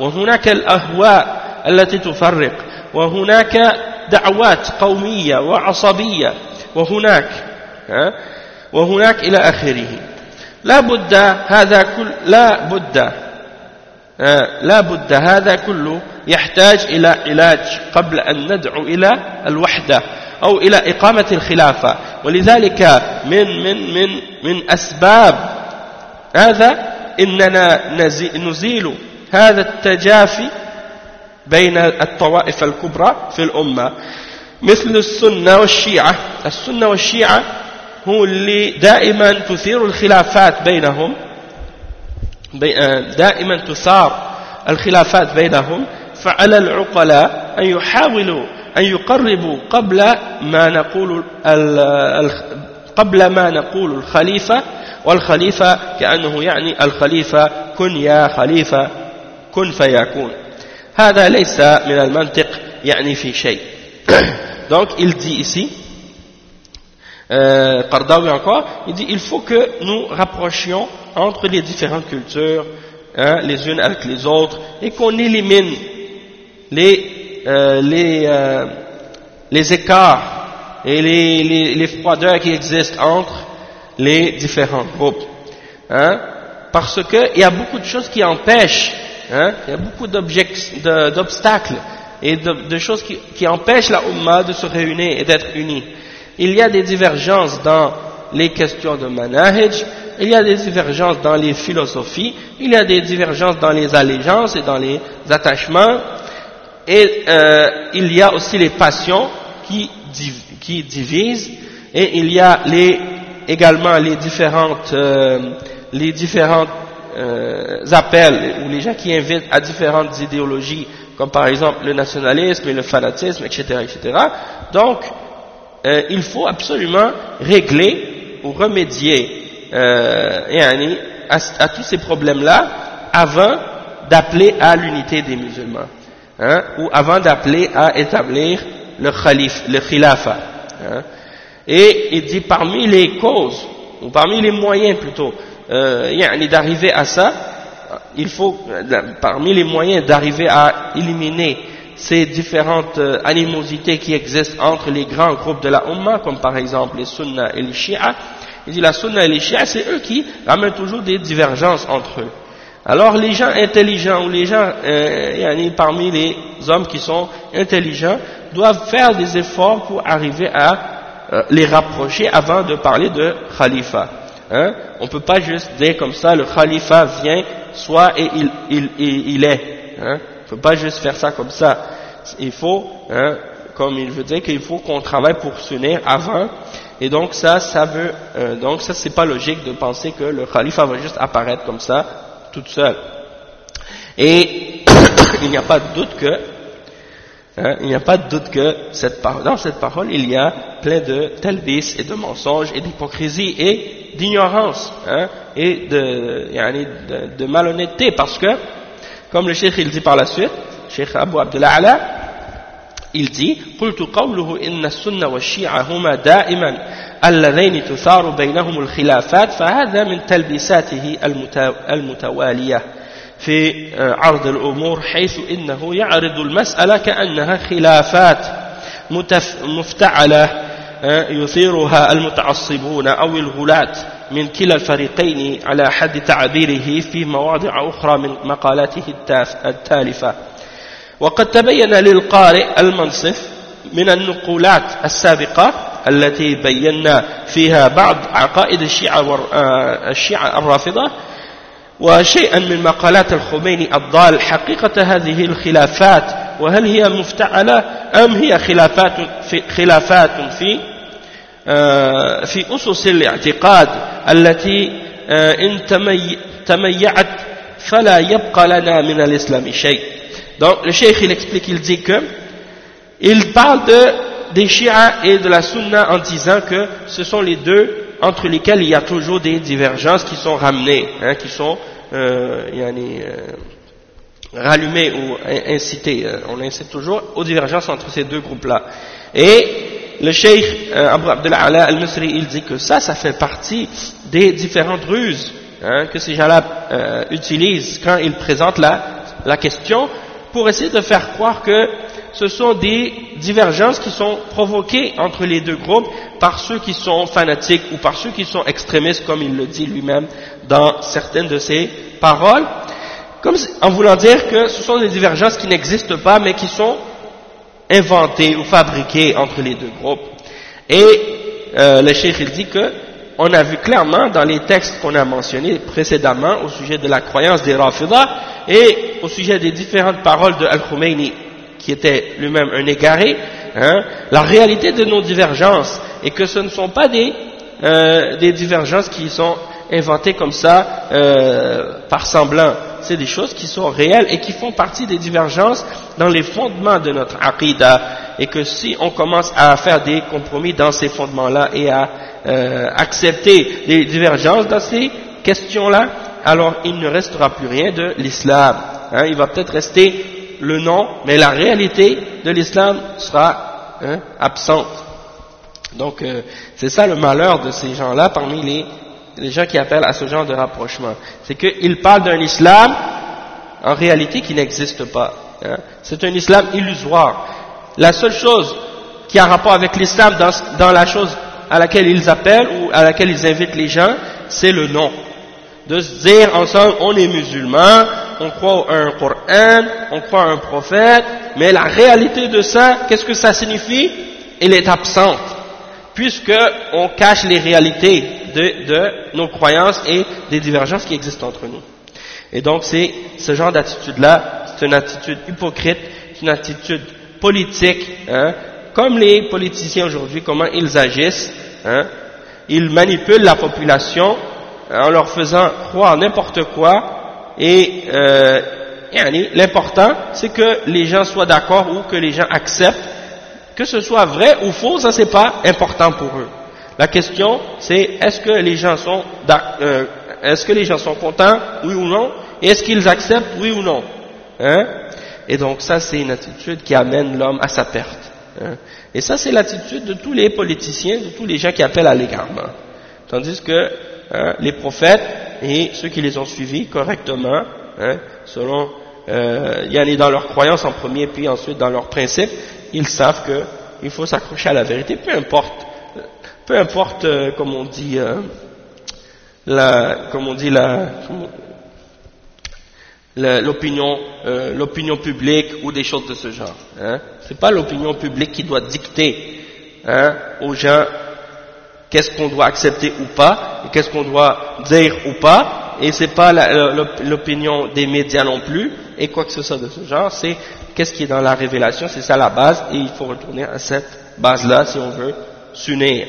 وهناك الأهواء التي تفرق وهناك دعوات قومية وعصبية وهناك وهناك إلى آخره. لا بد هذا كل لا بد لا بد هذا كله يحتاج إلى علاج قبل أن ندعو إلى الوحدة أو إلى إقامة الخلافة. ولذلك من من من من أسباب هذا إننا نزيل هذا التجافي بين الطوائف الكبرى في الأمة. مثل السنة والشيعة. السنة والشيعة هو اللي دائما تثير الخلافات بينهم. دائما تثار الخلافات بينهم فعلى العقلاء أن يحاولوا أن يقربوا قبل ما نقول قبل ما نقول الخليفة والخليفة كأنه يعني الخليفة كن يا خليفة كن فيكون. هذا ليس من المنطق يعني في شيء. [COUGHS] Donc il dit ici euh, Qardawi encore il dit il faut que nous rapprochions entre les différentes cultures hein, les unes avec les autres et qu'on élimine les, euh, les, euh, les écarts et les, les, les, froideurs qui existent entre les différents groupes. Hein, parce qu'il y a beaucoup de choses qui empêchent, hein, il y a beaucoup d'obstacles et de, de choses qui, qui, empêchent la Ummah de se réunir et d'être unie. Il y a des divergences dans les questions de manahij, il y a des divergences dans les philosophies, il y a des divergences dans les allégeances et dans les attachements, et euh, il y a aussi les passions qui, qui divisent, et il y a les, également les différentes, euh, les différentes euh, appels, ou les gens qui invitent à différentes idéologies, comme par exemple le nationalisme et le fanatisme, etc. etc. Donc, euh, il faut absolument régler ou remédier euh, à, à, tous ces problèmes-là avant d'appeler à l'unité des musulmans, hein, ou avant d'appeler à établir le, khalif, le khilafa. Hein. Et il dit parmi les causes, ou parmi les moyens plutôt, euh, d'arriver à ça, il faut, parmi les moyens d'arriver à éliminer ces différentes euh, animosités qui existent entre les grands groupes de la Ummah, comme par exemple les Sunna et les Shia, il dit la sunna et les chiites, c'est eux qui ramènent toujours des divergences entre eux. Alors les gens intelligents ou les gens euh, parmi les hommes qui sont intelligents doivent faire des efforts pour arriver à euh, les rapprocher avant de parler de khalifa. Hein? On ne peut pas juste dire comme ça, le khalifa vient, soit et il, il, il, est. Hein? Ne peut pas juste faire ça comme ça. Il faut, hein, comme il veut dire, qu'il faut qu'on travaille pour s'unir avant et donc ça, ça veut, euh, donc ça c'est pas logique de penser que le khalifa va juste apparaître comme ça, toute seule. Et [COUGHS] il n'y a pas de doute que, hein, il n'y a pas de doute que cette dans cette parole il y a plein de talbis et de mensonges et d'hypocrisie et d'ignorance hein, et de, de, de malhonnêteté parce que, comme le cheikh il dit par la suite, cheikh Abu Abdullah Ala, il dit قلت قوله إن السنة والشيعة هما دائما اللذين تثار بينهم الخلافات فهذا من تلبيساته المتوالية في عرض الأمور حيث إنه يعرض المسألة كأنها خلافات مفتعلة يثيرها المتعصبون أو الغلاة من كلا الفريقين على حد تعبيره في مواضع أخرى من مقالاته التالفة. وقد تبين للقارئ المنصف من النقولات السابقة التي بينا فيها بعض عقائد الشيعة, آه، الشيعة الرافضة وشيئا من مقالات الخميني الضال حقيقة هذه الخلافات وهل هي مفتعلة أم هي خلافات في, خلافات في في أسس الاعتقاد التي آه، إن تميعت فلا يبقى لنا من الإسلام شيء Donc le cheikh il explique, il dit que il parle de, des Shia et de la Sunna en disant que ce sont les deux entre lesquels il y a toujours des divergences qui sont ramenées, hein, qui sont euh, yani, euh, rallumées ou incitées. Euh, on incite toujours aux divergences entre ces deux groupes-là. Et le cheikh euh, Abdullah al-Misri, il dit que ça, ça fait partie des différentes ruses hein, que ces gens-là euh, utilisent quand ils présentent la, la question pour essayer de faire croire que ce sont des divergences qui sont provoquées entre les deux groupes par ceux qui sont fanatiques ou par ceux qui sont extrémistes, comme il le dit lui-même dans certaines de ses paroles, comme en voulant dire que ce sont des divergences qui n'existent pas, mais qui sont inventées ou fabriquées entre les deux groupes. Et euh, le cheikh il dit que on a vu clairement dans les textes qu'on a mentionnés précédemment au sujet de la croyance des Rafidah et au sujet des différentes paroles de Al-Khomeini, qui était lui-même un égaré, hein, la réalité de nos divergences et que ce ne sont pas des, euh, des divergences qui sont inventées comme ça euh, par semblant. C'est des choses qui sont réelles et qui font partie des divergences dans les fondements de notre aqidah et que si on commence à faire des compromis dans ces fondements-là et à euh, accepter les divergences dans ces questions-là, alors il ne restera plus rien de l'islam. Hein, il va peut-être rester le nom, mais la réalité de l'islam sera hein, absente. Donc euh, c'est ça le malheur de ces gens-là parmi les, les, gens qui appellent à ce genre de rapprochement. C'est qu'ils parlent d'un islam en réalité qui n'existe pas. Hein. C'est un islam illusoire. La seule chose qui a rapport avec l'islam dans, la chose à laquelle ils appellent ou à laquelle ils invitent les gens, c'est le nom. De se dire ensemble, on est musulman, on croit à un Coran, on croit à un prophète, mais la réalité de ça, qu'est-ce que ça signifie? Elle est absente, puisque on cache les réalités de, nos croyances et des divergences qui existent entre nous. Et donc c'est ce genre d'attitude-là, c'est une attitude hypocrite, c'est une attitude politique, hein, comme les politiciens aujourd'hui, comment ils agissent, hein, ils manipulent la population hein, en leur faisant croire n'importe quoi. Et euh, l'important c'est que les gens soient d'accord ou que les gens acceptent. Que ce soit vrai ou faux, ça c'est pas important pour eux. La question c'est est-ce que les gens sont euh, est-ce que les gens sont contents, oui ou non, et est-ce qu'ils acceptent, oui ou non. Hein? Et donc ça c'est une attitude qui amène l'homme à sa perte. Hein? Et ça, c'est l'attitude de tous les politiciens, de tous les gens qui appellent à l'égarement. Tandis que hein, les prophètes et ceux qui les ont suivis correctement, hein, selon, euh, y aller dans leur croyance en premier, puis ensuite dans leurs principes, ils savent qu'il faut s'accrocher à la vérité, peu importe, peu importe, euh, comme on dit, euh, la, comme on dit l'opinion euh, l'opinion publique ou des choses de ce genre. Hein. C'est pas l'opinion publique qui doit dicter hein, aux gens qu'est-ce qu'on doit accepter ou pas, qu'est-ce qu'on doit dire ou pas, et c'est pas l'opinion des médias non plus, et quoi que ce soit de ce genre, c'est qu'est-ce qui est dans la révélation, c'est ça la base, et il faut retourner à cette base-là si on veut s'unir.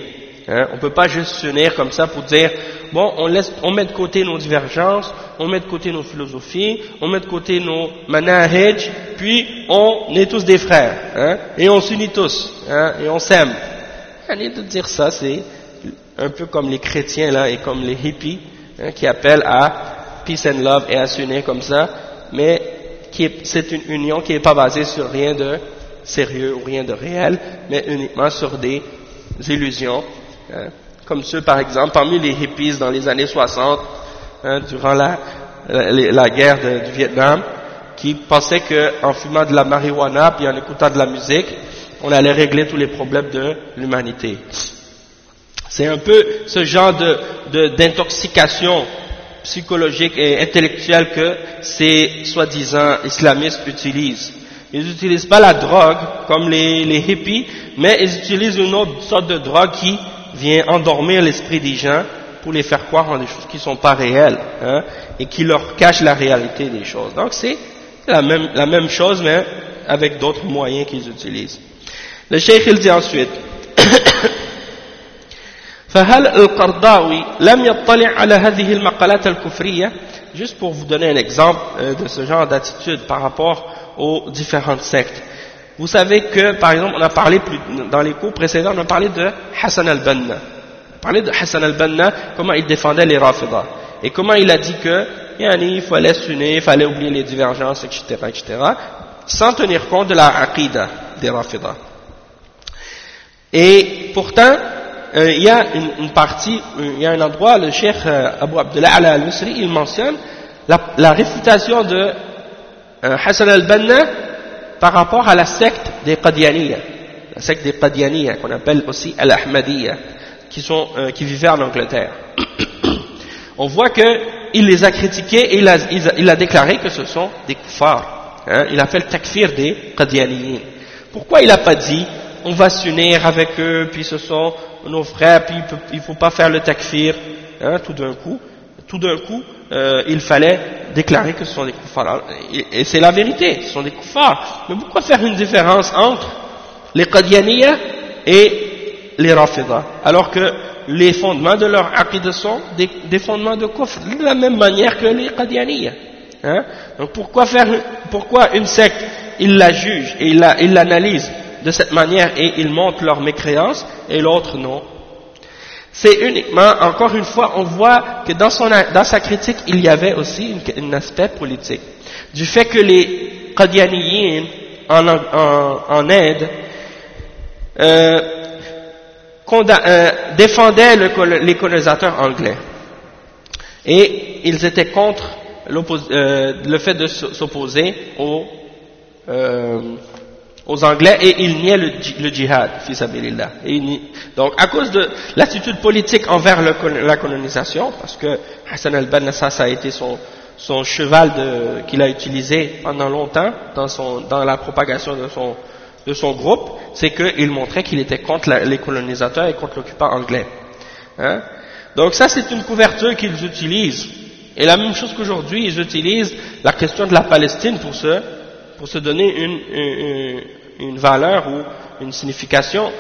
Hein? On ne peut pas juste s'unir comme ça pour dire bon, on, laisse, on met de côté nos divergences, on met de côté nos philosophies, on met de côté nos manahij, puis on est tous des frères, hein, et on s'unit tous, hein, et on s'aime. de dire ça, c'est un peu comme les chrétiens là, et comme les hippies, hein, qui appellent à peace and love et à s'unir comme ça, mais c'est une union qui n'est pas basée sur rien de sérieux ou rien de réel, mais uniquement sur des illusions. Hein comme ceux par exemple parmi les hippies dans les années 60, hein, durant la, la, guerre du Vietnam, qui pensaient qu'en fumant de la marijuana puis en écoutant de la musique, on allait régler tous les problèmes de l'humanité. C'est un peu ce genre d'intoxication psychologique et intellectuelle que ces soi-disant islamistes utilisent. Ils n'utilisent pas la drogue comme les, les, hippies, mais ils utilisent une autre sorte de drogue qui vient endormir l'esprit des gens pour les faire croire en des choses qui ne sont pas réelles hein, et qui leur cachent la réalité des choses. Donc c'est la même, la même chose, mais avec d'autres moyens qu'ils utilisent. Le cheikh il dit ensuite [COUGHS] فهل القرضاوي لم يطلع على هذه المقالات الكفرية juste pour vous donner un exemple euh, de ce genre d'attitude par rapport aux différentes sectes vous savez que par exemple on a parlé plus, dans les cours précédents on a parlé de Hassan al-Banna. On a parlé de Hassan al-Banna comment il défendait les Rafidah et comment il a dit que il fallait s'unir, il fallait oublier les divergences etc etc sans tenir compte de la aqidah des Rafidah et pourtant euh, il y a une, partie, euh, il y a un endroit, le cheikh euh, Abu Abdullah al-Nusri, il mentionne la, réfutation de Hassan al-Banna par rapport à la secte des Qadianiyya, la secte des Qadianiyya, qu'on appelle aussi al-Ahmadiyya, qui, sont, qui vivaient en Angleterre. [COUGHS] On voit qu'il les a critiqués et il a, déclaré que ce sont des kuffars. Hein. il a fait le takfir des Qadianiyyin. Pourquoi il n'a pas dit on va s'unir avec eux, puis ce sont nos frères, puis il ne faut pas faire le takfir, hein, tout d'un coup. Tout d'un coup, euh, il fallait déclarer que ce sont des kuffars. Et, c'est la vérité, ce sont des kuffars. Mais pourquoi faire une différence entre les Qadianiyya et les Rafidah Alors que les fondements de leur aqid sont des, fondements de kufr, de la même manière que les Qadianiyya. Hein? Donc pourquoi, faire, pourquoi une secte, il la juge et il l'analyse de cette manière et ils montrent leur mécréance et l'autre non? C'est uniquement, encore une fois, on voit que dans, sa critique, il y avait aussi un aspect politique. Du fait que les Qadianiyin en, en, Inde euh, euh, défendaient les colonisateurs anglais. Et ils étaient contre euh, le fait de s'opposer aux, aux Anglais et il niait le, le djihad, Donc à cause de l'attitude politique envers la colonisation, parce que Hassan al-Banna, ça, a été son, son cheval qu'il a utilisé pendant longtemps dans, son, dans la propagation de son, de son groupe, c'est qu'il montrait qu'il était contre les colonisateurs et contre l'occupant anglais. Hein? Donc ça c'est une couverture qu'ils utilisent. Et la même chose qu'aujourd'hui, ils utilisent la question de la Palestine pour se pour se donner une, une, valeur ou une signification,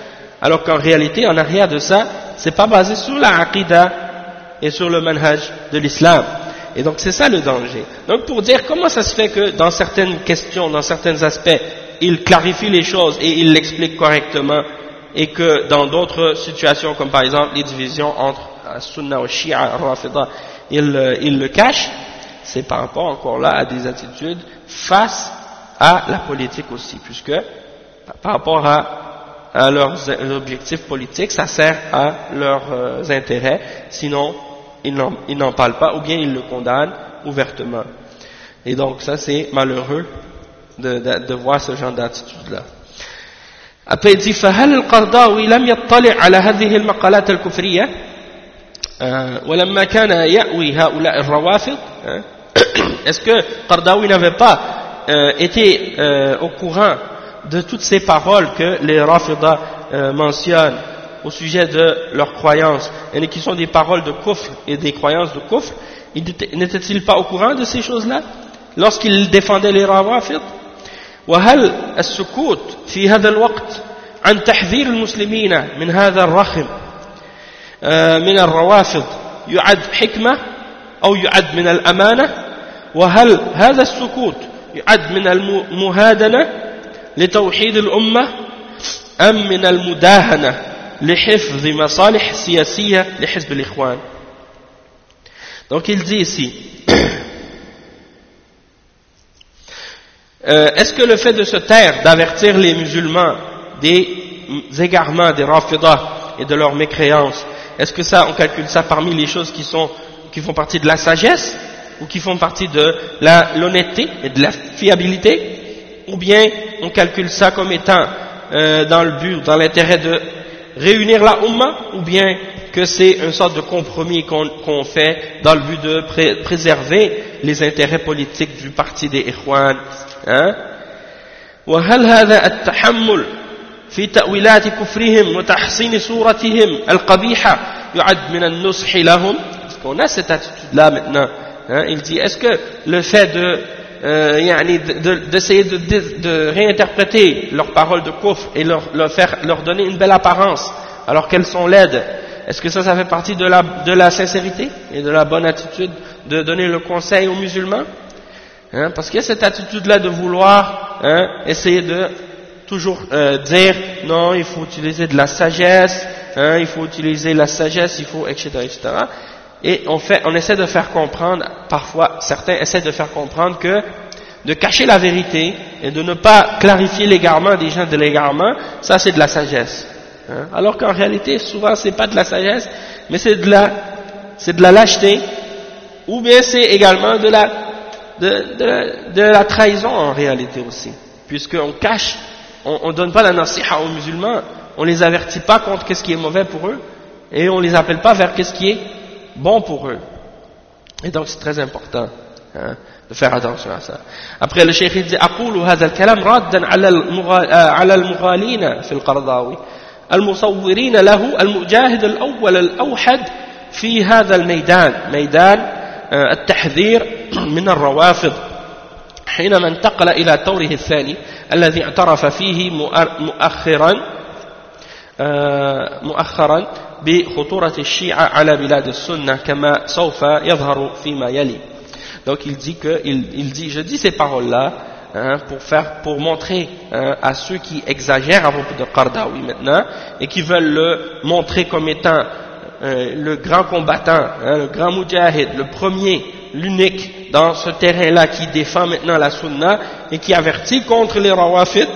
alors qu'en réalité, en arrière de ça, c'est pas basé sur la aqidah et sur le manhaj de l'islam. Et donc c'est ça le danger. Donc pour dire comment ça se fait que dans certaines questions, dans certains aspects, il clarifie les choses et il l'explique correctement, et que dans d'autres situations, comme par exemple les divisions entre Sunna ou Shia, il, il le cache, c'est par rapport encore là à des attitudes face à la politique aussi, puisque par rapport à, à leurs objectifs politiques, ça sert à leurs euh, intérêts, sinon ils n'en parlent pas ou bien ils le condamnent ouvertement. Et donc ça c'est malheureux de, de, de, voir ce genre d'attitude-là. Après il dit فهل القرضاوي لم يطلع على هذه المقالات الكفرية ولما كان يأوي هؤلاء الروافض [COUGHS] est-ce que Qardawi n'avait pas euh, étaient euh, au courant de toutes ces paroles que les Rafidah euh, mentionnent au sujet de leurs croyances, et qui sont des paroles de kufr et des croyances de kufr, n'étaient-ils pas au courant de ces choses-là lorsqu'ils défendaient les Rawafid وهل السكوت في هذا الوقت عن تحذير المسلمين من هذا الرخم من الروافض يعد حكمة أو يعد من الأمانة وهل هذا السكوت يعد من المهادنة لتوحيد الأمة أم من المداهنة لحفظ مصالح سياسية لحزب الإخوان Donc il dit ici, [COUGHS] euh, est-ce que le fait de se taire, d'avertir les musulmans des égarements des rafidah et de leur mécréance, est-ce que ça, on calcule ça parmi les choses qui, sont, qui font partie de la sagesse ou qui font partie de l'honnêteté et de la fiabilité, ou bien on calcule ça comme étant euh, dans le but, dans l'intérêt de réunir la Ummah, ou bien que c'est une sorte de compromis qu'on fait dans le but de préserver les intérêts politiques du parti des Ikhwan. Hein وهل هذا التحمل في تأويلات كفرهم وتحسين صورتهم القبيحة يعد من النصح لهم Parce qu'on a cette attitude-là maintenant. Hein, il dit, est-ce que le fait de euh, d'essayer de, de, de, réinterpréter leurs paroles de kufr et leur, leur, faire, leur donner une belle apparence alors qu'elles sont laides est-ce que ça, ça fait partie de la, de la sincérité et de la bonne attitude de donner le conseil aux musulmans? Hein, Parce qu'il y a cette attitude-là de vouloir hein, essayer de toujours euh, dire non, il faut utiliser de la sagesse, hein, il faut utiliser la sagesse, il faut, etc., etc. Et on, fait, on essaie de faire comprendre, parfois certains essaient de faire comprendre que de cacher la vérité et de ne pas clarifier l'égarement des gens de l'égarement, ça c'est de la sagesse. Hein? Alors qu'en réalité, souvent, c'est pas de la sagesse, mais c'est de la, c'est de la lâcheté, ou bien c'est également de la, de, de, la trahison en réalité aussi, puisqu'on cache, on, ne donne pas la nasiha aux musulmans, on les avertit pas contre qu'est-ce qui est mauvais pour eux, et on les appelle pas vers qu'est-ce qui est bon pour eux. Et donc c'est très important hein, de faire attention à ça. Après le cheikh dit أقول هذا الكلام رادا على المغالين في القرضاوي المصورين له المجاهد الأول الأوحد في هذا الميدان ميدان التحذير من الروافض حينما انتقل إلى توره الثاني الذي اعترف فيه مؤخرا مؤخرا بخطورة الشيعة على بلاد السنة كما سوف يظهر فيما يلي donc il dit que il, il dit je dis ces paroles là hein, pour, faire, pour montrer hein, à ceux qui exagèrent à propos de Qardawi maintenant et qui veulent le montrer comme étant euh, le grand combattant, hein, le grand mujahid, le premier, l'unique dans ce terrain-là qui défend maintenant la sunna et qui avertit contre les rawafid.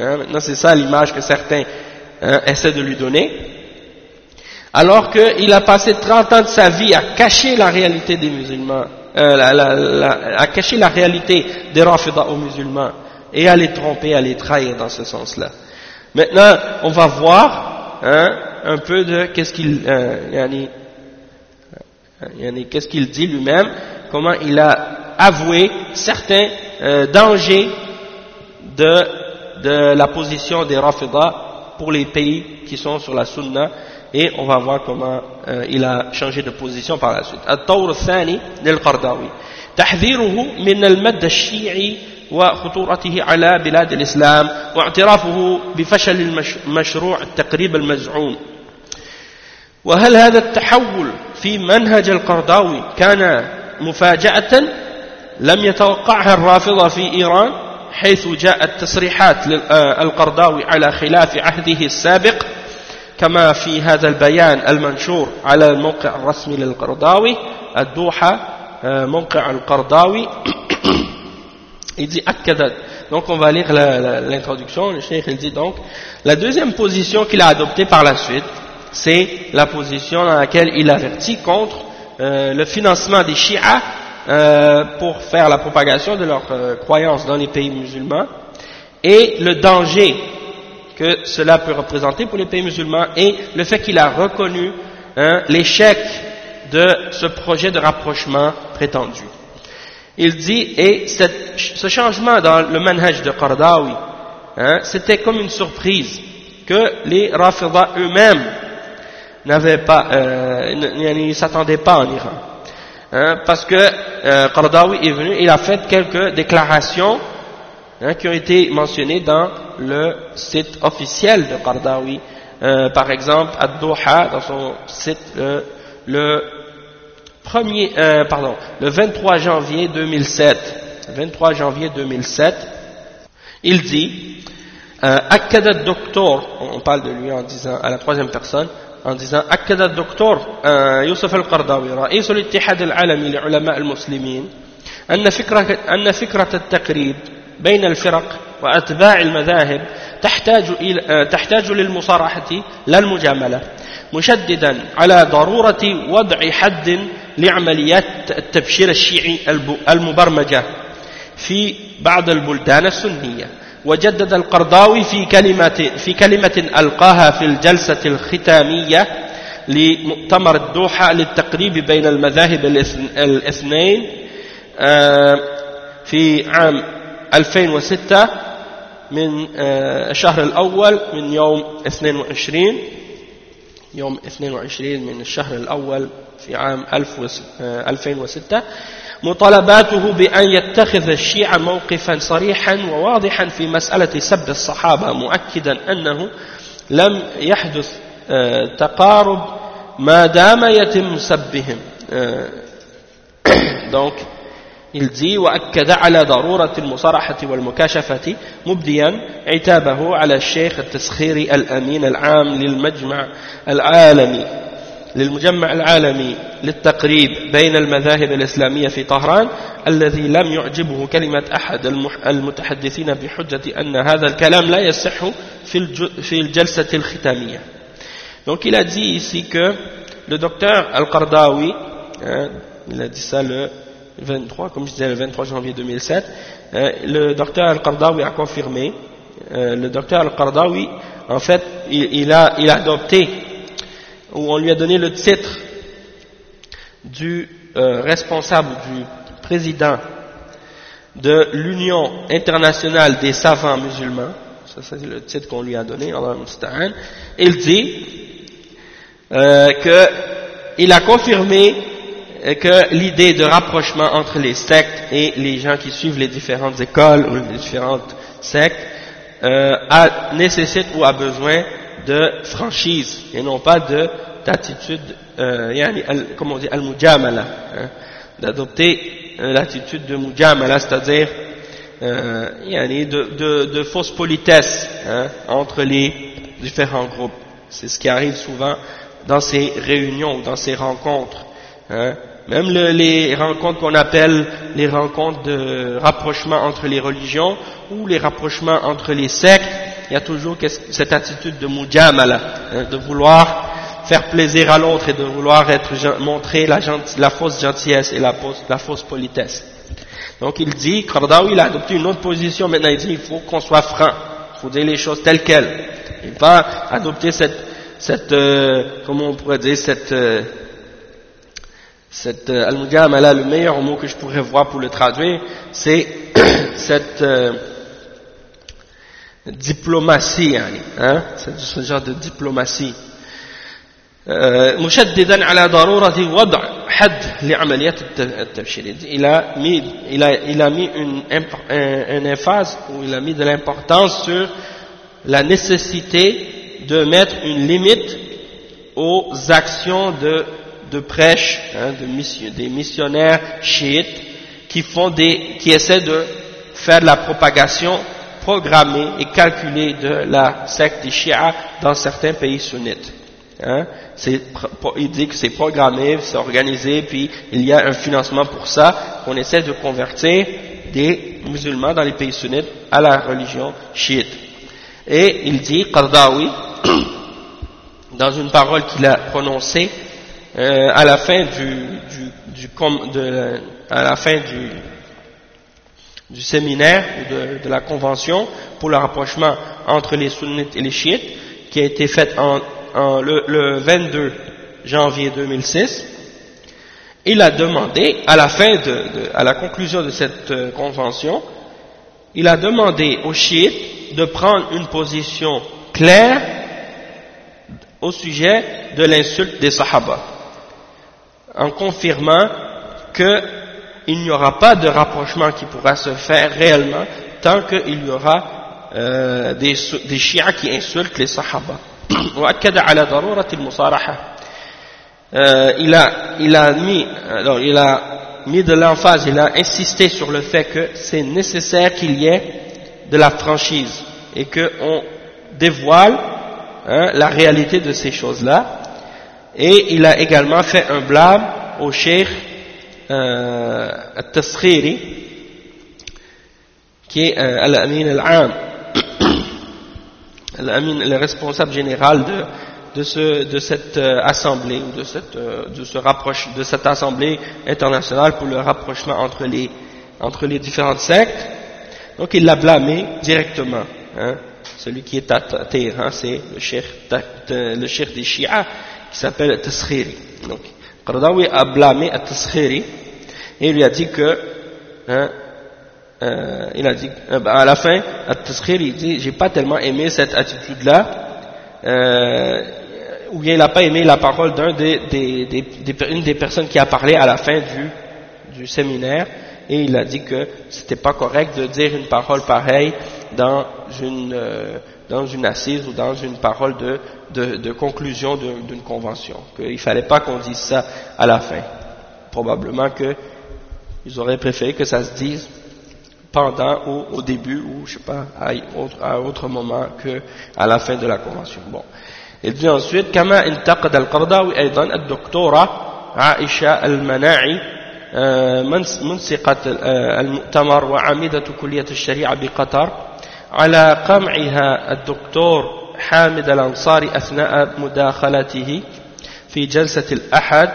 Hein, maintenant c'est ça l'image que certains hein, essaient de lui donner. Alors qu'il a passé 30 ans de sa vie à cacher la réalité des musulmans euh, la, la, la, à cacher la réalité des Rafida aux musulmans et à les tromper, à les trahir dans ce sens-là. Maintenant, on va voir hein, un peu de qu'est-ce qu'il euh, qu'est-ce qu'il dit lui-même, comment il a avoué certains euh, dangers de, de la position des Rafida pour les pays qui sont sur la Sunna et on va voir comment euh, il a changé de position par la suite. الطور الثاني للقرضاوي تحذيره من المد الشيعي وخطورته على بلاد الإسلام واعترافه بفشل المشروع التقريب المزعوم وهل هذا التحول في منهج القرضاوي كان مفاجأة لم يتوقعها الرافضة في إيران حيث جاءت تصريحات القرضاوي على خلاف عهده السابق كما في هذا البيان المنشور على الموقع الرسمي للقرضاوي الدوحة موقع القرضاوي [COUGHS] il dit أكدت donc on va lire l'introduction le cheikh il dit donc la deuxième position qu'il a adoptée par la suite c'est la position dans laquelle il avertit contre euh, le financement des chiites euh, pour faire la propagation de leurs euh, croyances dans les pays musulmans et le danger que cela peut représenter pour les pays musulmans et le fait qu'il a reconnu hein, l'échec de ce projet de rapprochement prétendu. Il dit, et ce changement dans le manhaj de Qardawi, hein, c'était comme une surprise que les Rafidah eux-mêmes n'avaient pas, euh, s'attendaient pas en Iran. Hein, parce que euh, Qardawi est venu, il a fait quelques déclarations hein, qui ont été mentionnées dans le site officiel de Qardawi. Euh, par exemple, à Doha, dans son site, le, le premier, euh, pardon, le 23 janvier 2007, 23 janvier 2007, il dit, euh, Akkada Doctor, on parle de lui en disant, à la troisième personne, en disant أكد الدكتور يوسف القرضاوي رئيس الاتحاد العالمي لعلماء المسلمين أن فكرة, أن فكرة التقريب بين الفرق وأتباع المذاهب تحتاج, إلى تحتاج للمصارحة لا المجاملة مشددا على ضرورة وضع حد لعمليات التبشير الشيعي المبرمجة في بعض البلدان السنية. وجدد القرضاوي في كلمة, في كلمة ألقاها في الجلسة الختامية لمؤتمر الدوحة للتقريب بين المذاهب الاثنين آه، في عام 2006 من آه، الشهر الأول من يوم 22 يوم 22 من الشهر الأول في عام 2006 آه، مطالباته بأن يتخذ الشيعة موقفا صريحا وواضحا في مسألة سب الصحابة مؤكدا أنه لم يحدث آه، تقارب ما دام يتم سبهم. [COUGHS] donc il dit وأكد على ضرورة المصارحة والمكاشفة مبديا عتابه على الشيخ التسخيري الأمين العام للمجمع العالمي للمجمع العالمي للتقريب بين المذاهب الإسلامية في طهران الذي لم يعجبه كلمة أحد المتحدثين بحجة أن هذا الكلام لا يصح في الجلسة الختامية. Donc il a dit ici que le docteur Al-Qardawi, il a dit ça le 23, comme je disais, le 23 janvier 2007, euh, le docteur Al-Qardawi a confirmé, euh, le docteur Al-Qardawi, en fait, il, a, adopté, ou on lui a donné le titre du euh, responsable, du président de l'Union internationale des savants musulmans, ça c'est le titre qu'on lui a donné, il dit qu'il a confirmé que l'idée de rapprochement entre les sectes et les gens qui suivent les différentes écoles ou les différentes sectes euh, a, nécessite ou a besoin de franchise et non pas d'attitude, euh, comme on dit, al-mujamala, hein, d'adopter euh, l'attitude de mujamala, c'est-à-dire euh, de, de, de fausse politesse hein, entre les différents groupes. C'est ce qui arrive souvent dans ces réunions, dans ces rencontres. Hein, même les rencontres qu'on appelle les rencontres de rapprochement entre les religions ou les rapprochements entre les sectes, il y a toujours cette attitude de mujamala, hein, de vouloir faire plaisir à l'autre et de vouloir être, montrer la, fausse gentillesse et la, fausse politesse. Donc il dit, Kardawi il a adopté une autre position, maintenant il dit il faut qu'on soit franc, il faut dire les choses telles quelles. Il pas adopter cette, cette euh, comment on pourrait dire, cette... Euh, cette euh, al-mujamala, le meilleur mot que je pourrais voir pour le traduire, c'est [COUGHS] cette euh, diplomatie, hein, ce genre de diplomatie. مشددا على ضرورة وضع حد لعمليات التبشير il a mis il a il a mis une une emphase ou il a mis de l'importance sur la nécessité de mettre une limite aux actions de de prêches, hein, de des missionnaires chiites qui, font des, qui essaient de faire la propagation programmée et calculée de la secte des chiites dans certains pays sunnites. Hein. il dit que c'est programmé, c'est organisé, puis il y a un financement pour ça, qu'on essaie de convertir des musulmans dans les pays sunnites à la religion chiite. Et il dit, Qardawi, [COUGHS] dans une parole qu'il a prononcée euh, à la fin du, du, du de, à la fin du, du séminaire ou de, de, la convention pour le rapprochement entre les sunnites et les chiites qui a été faite en, en le, le, 22 janvier 2006 il a demandé à la fin de, à la conclusion de cette euh, convention il a demandé aux chiites de prendre une position claire au sujet de l'insulte des sahaba en confirmant qu'il n'y aura pas de rapprochement qui pourra se faire réellement tant qu'il y aura euh, des, des qui insultent les sahaba. [COUGHS] Euh, il, a, il, a mis, alors il a mis de l'emphase, il a insisté sur le fait que c'est nécessaire qu'il y ait de la franchise et qu'on dévoile hein, la réalité de ces choses-là et il a également fait un blâme au cheikh euh, Al-Taskhiri qui est euh, Al-Amin Al-Am [COUGHS] Al-Amin le responsable général de, de, ce, de cette euh, assemblée de cette, euh, de, ce rapproche, de cette assemblée internationale pour le rapprochement entre les, entre les différentes sectes Donc il l'a blâmé directement. Hein. Celui qui est à Téhéran, c'est le cheikh, le cheikh des Shia qui s'appelle Taskhiri. Donc Qardawi a blâmé Taskhiri et lui a dit que hein, euh, il a dit, euh, bah, à la fin, At-Taskhir, il dit, j'ai pas tellement aimé cette attitude-là, euh, ou bien il n'a pas aimé la parole d'un des, des, des, une des personnes qui a parlé à la fin du, du séminaire, et il a dit que c'était pas correct de dire une parole pareille dans une, euh, dans une assise ou dans une parole de, de, de conclusion d'une convention, qu'il fallait pas qu'on dise ça à la fin. Probablement qu'ils auraient préféré que ça se dise pendant ou au début ou je sais pas à autre, à autre moment que à la fin de la convention. Bon. Il dit ensuite كما انتقد القرضاوي أيضا الدكتورة عائشة المناعي منسقة المؤتمر وعميدة كلية الشريعة بقطر على قمعها الدكتور حامد الأنصاري أثناء مداخلته في جلسة الأحد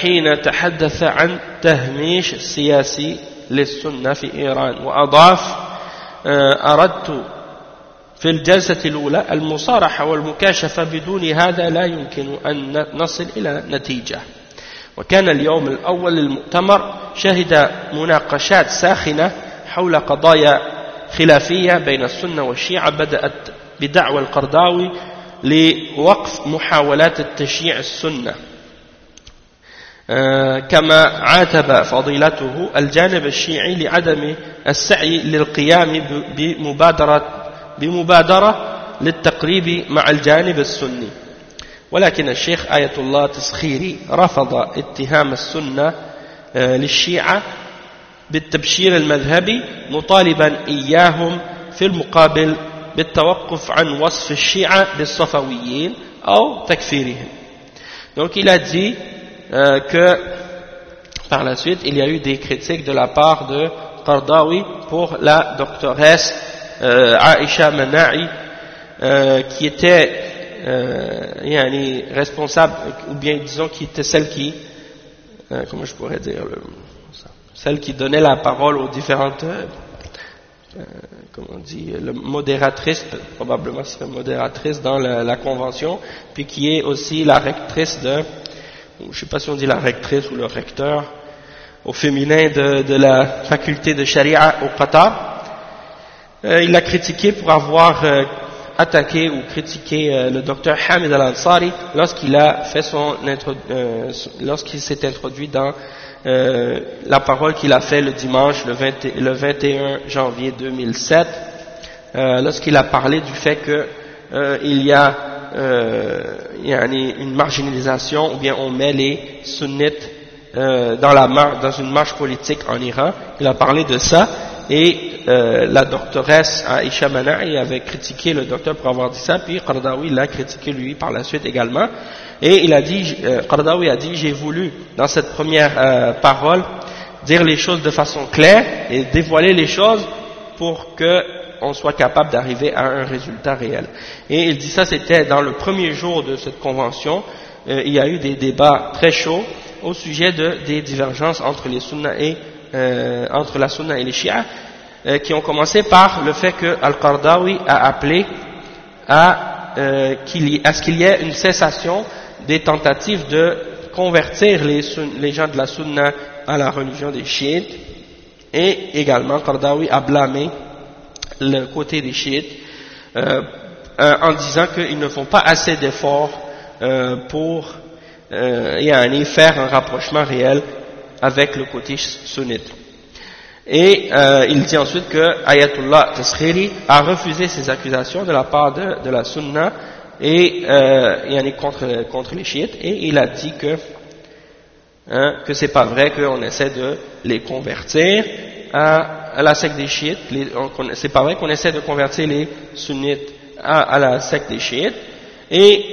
حين تحدث عن تهميش السياسي للسنة في إيران. وأضاف أردت في الجلسة الأولى المصارحة والمكاشفة بدون هذا لا يمكن أن نصل إلى نتيجة. وكان اليوم الأول للمؤتمر شهد مناقشات ساخنة حول قضايا خلافية بين السنة والشيعة بدأت بدعوى القرضاوي لوقف محاولات التشييع السنة. آه، كما عاتب فضيلته الجانب الشيعي لعدم السعي للقيام بمبادرة, بمبادرة للتقريب مع الجانب السني. ولكن الشيخ آية الله تسخيري رفض اتهام السنة آه، للشيعة بالتبشير المذهبي مطالبا إياهم في المقابل بالتوقف عن وصف الشيعة بالصفويين أو تكفيرهم Donc il a dit Euh, que par la suite il y a eu des critiques de la part de Qardawi pour la doctoresse euh, Aisha Mana'i euh, qui était euh, responsable ou bien disons qui était celle qui euh, comment je pourrais dire le, celle qui donnait la parole aux différentes comment on dit, le modératrice, probablement c'est modératrice dans la, convention, puis qui est aussi la rectrice de je ne sais pas si on dit la rectrice ou le recteur, au féminin de, la faculté de Sharia au Qatar. Euh, il l'a critiqué pour avoir euh, attaqué ou critiqué euh, le docteur Hamid Al-Ansari lorsqu'il a fait son lorsqu'il s'est introduit dans la parole qu'il a fait le dimanche le, le 21 janvier 2007 lorsqu'il a parlé du fait que il y a euh, une marginalisation ou bien on met les sunnites euh, dans, dans une marche politique en Iran. Il a parlé de ça et euh, la doctoresse Aisha Mana'i avait critiqué le docteur pour avoir dit ça, puis Qardawi l'a critiqué lui par la suite également. Et il a dit, euh, Qardawi a dit, j'ai voulu dans cette première euh, parole dire les choses de façon claire et dévoiler les choses pour que on soit capable d'arriver à un résultat réel. Et il dit ça, c'était dans le premier jour de cette convention, euh, il y a eu des débats très chauds au sujet de, des divergences entre les sunnas et euh, entre la sunna et les chiites, euh, qui ont commencé par le fait que Al-Qardawi a appelé à, qu'il à ce qu'il y ait une cessation des tentatives de convertir les, les gens de la sunna à la religion des chiites, et également Qardawi a blâmé le côté des chiites euh, euh, en disant qu'ils ne font pas assez d'efforts euh, pour euh, faire un rapprochement réel avec le côté sunnite. Et euh, il dit ensuite que Ayatollah Taskhiri a refusé ces accusations de la part de, la sunna et euh, contre, contre les chiites. Et il a dit que hein, que c'est pas vrai qu'on essaie de les convertir à la secte des chiites, c'est pas vrai qu'on essaie de convertir les sunnites à, la secte des chiites, et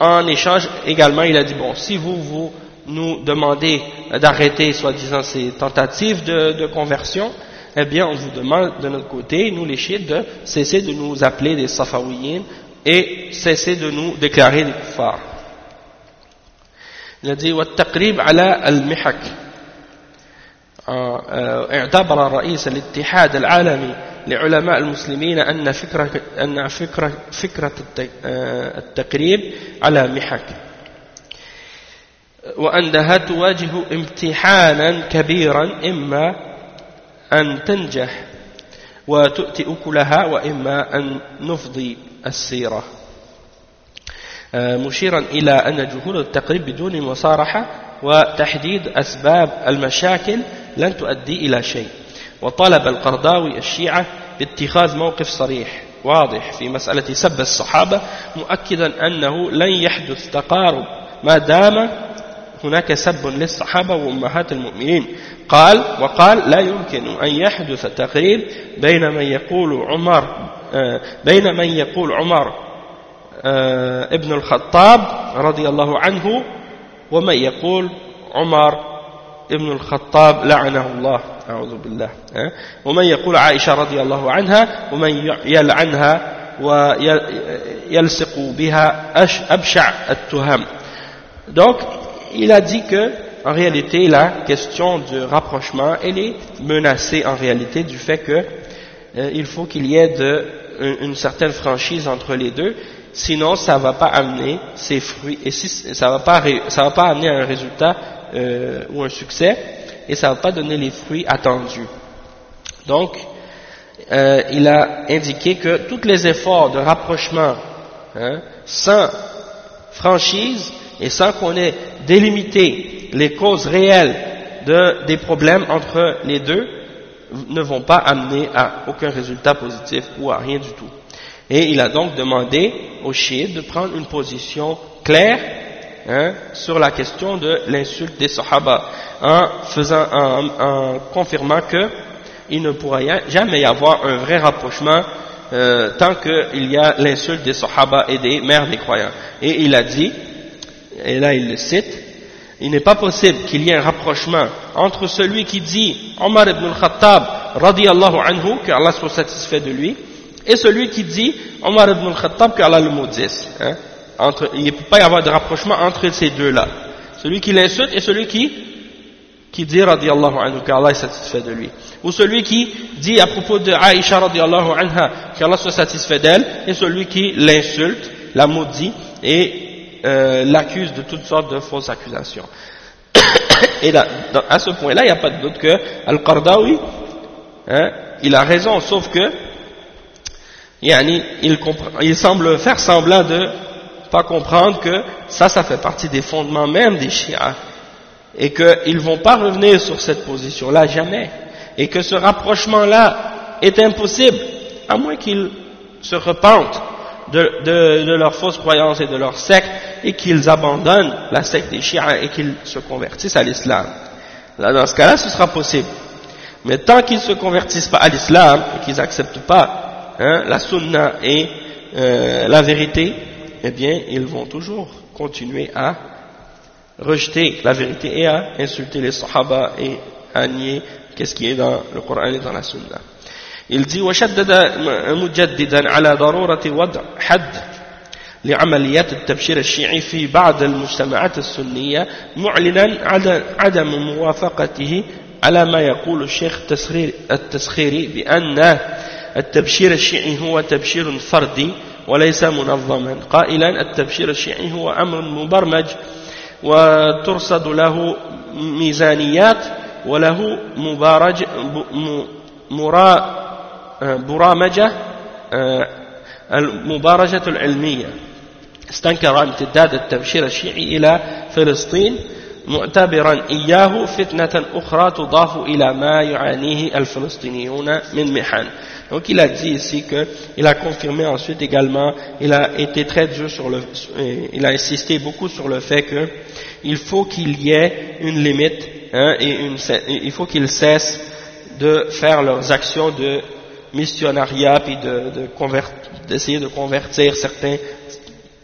en échange également il a dit bon si vous vous nous demandez d'arrêter soi-disant ces tentatives de, conversion, eh bien on vous demande de notre côté, nous les chiites, de cesser de nous appeler des safawiyin et cesser de nous déclarer des kuffars. Il a dit « ala al-mihak » اعتبر رئيس الاتحاد العالمي لعلماء المسلمين أن فكرة, أن فكرة, فكرة التقريب على محك وأنها تواجه امتحانا كبيرا إما أن تنجح وتؤتي أكلها وإما أن نفضي السيرة. مشيرا إلى أن جهود التقريب بدون مصارحة وتحديد أسباب المشاكل لن تؤدي إلى شيء. وطلب القرضاوي الشيعة باتخاذ موقف صريح واضح في مسألة سب الصحابة مؤكدا أنه لن يحدث تقارب ما دام هناك سب للصحابة وأمهات المؤمنين. قال وقال لا يمكن أن يحدث تقريب بين من يقول عمر آه، بين من يقول عمر آه، ابن الخطاب رضي الله عنه ومن يقول عمر ابن الخطاب لعنه الله. أعوذ بالله ومن يقول عائشة رضي الله عنها ومن يلعنها ويلصق بها أبشع التهم. donc il a dit que en réalité la question du rapprochement elle est menacée en réalité du fait que euh, il faut qu'il y ait de, une, certaine franchise entre les deux sinon ça ne va pas amener ses fruits et si, ça va, pas, ça va pas amener un résultat euh, ou un succès et ça ne va pas donner les fruits attendus. Donc, euh, il a indiqué que tous les efforts de rapprochement, hein, sans franchise et sans qu'on ait délimité les causes réelles de, des problèmes entre les deux, ne vont pas amener à aucun résultat positif ou à rien du tout. Et il a donc demandé aux chiites de prendre une position claire hein, sur la question de l'insulte des sahaba en, faisant, en, en confirmant qu'il ne pourra jamais y avoir un vrai rapprochement euh, tant qu'il y a l'insulte des sahaba et des mères des croyants. Et il a dit, et là il le cite, il n'est pas possible qu'il y ait un rapprochement entre celui qui dit Omar ibn al-Khattab radiallahu anhu, que Allah soit satisfait de lui, et celui qui dit Omar ibn al-Khattab, que Allah le maudisse. Hein entre, il ne peut pas y avoir de rapprochement entre ces deux-là. Celui qui l'insulte et celui qui, qui dit radiallahu anhu qu'Allah est satisfait de lui. Ou celui qui dit à propos de Aïcha radiallahu anha qu'Allah soit satisfait d'elle et celui qui l'insulte, la maudit et euh, l'accuse de toutes sortes de fausses accusations. [COUGHS] et là, à ce point-là, il n'y a pas de doute que Al-Qardawi, hein, il a raison, sauf que il, il semble faire semblant de pas comprendre que ça, ça fait partie des fondements même des chiites et qu'ils ne vont pas revenir sur cette position-là jamais et que ce rapprochement-là est impossible à moins qu'ils se repentent de, de, de leurs fausses croyances et de leur secte et qu'ils abandonnent la secte des chiites et qu'ils se convertissent à l'islam. Là, dans ce cas-là, ce sera possible. Mais tant qu'ils ne se convertissent pas à l'islam et qu'ils n'acceptent pas hein, la sunna et euh, la vérité, eh bien, ils vont toujours continuer à rejeter la vérité et à insulter les sahaba et à nier qu'est-ce qui est dans le Coran et dans la Sunna. Il dit وشدد مجددا على ضرورة وضع حد لعمليات التبشير الشيعي في بعض المجتمعات السنية معلنا عدم موافقته على ما يقول الشيخ التسخيري بأن التبشير الشيعي هو تبشير فردي وليس منظما. قائلا التبشير الشيعي هو أمر مبرمج وترصد له ميزانيات وله مبارج مرا برامجة المبارجة العلمية استنكر امتداد التبشير الشيعي إلى فلسطين معتبرا إياه فتنة أخرى تضاف إلى ما يعانيه الفلسطينيون من محن Donc il a dit ici que, il a confirmé ensuite également, il a été très dur sur le, il a insisté beaucoup sur le fait que il faut qu'il y ait une limite hein, et une, il faut qu'ils cessent de faire leurs actions de missionnariat puis de, d'essayer de, convertir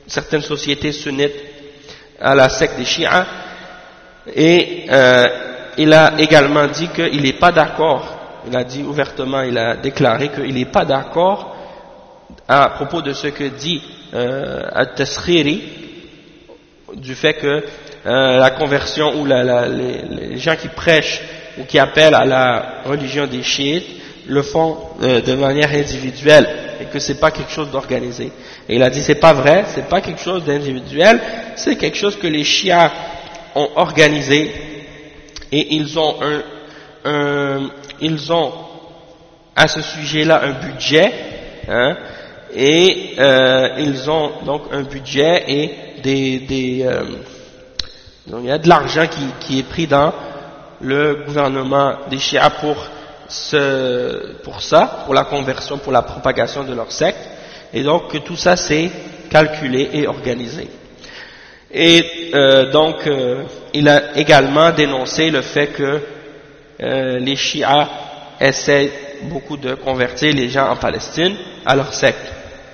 certaines sociétés sunnites à la secte des chiites et euh, il a également dit qu'il n'est pas d'accord il a dit ouvertement, il a déclaré qu'il n'est pas d'accord à propos de ce que dit euh, At-Taskhiri, du fait que euh, la conversion ou les, les, gens qui prêchent ou qui appellent à la religion des chiites le font euh, de manière individuelle et que c'est pas quelque chose d'organisé. Et il a dit c'est pas vrai, c'est pas quelque chose d'individuel, c'est quelque chose que les chiites ont organisé et ils ont un, un ils ont à ce sujet-là un budget, hein, et euh, ils ont donc un budget et des, des euh, donc il y a de l'argent qui, qui, est pris dans le gouvernement des Shia pour ce, pour ça, pour la conversion, pour la propagation de leur secte, et donc que tout ça c'est calculé et organisé. Et euh, donc euh, il a également dénoncé le fait que euh, les Shia essaient beaucoup de convertir les gens en Palestine à leur secte.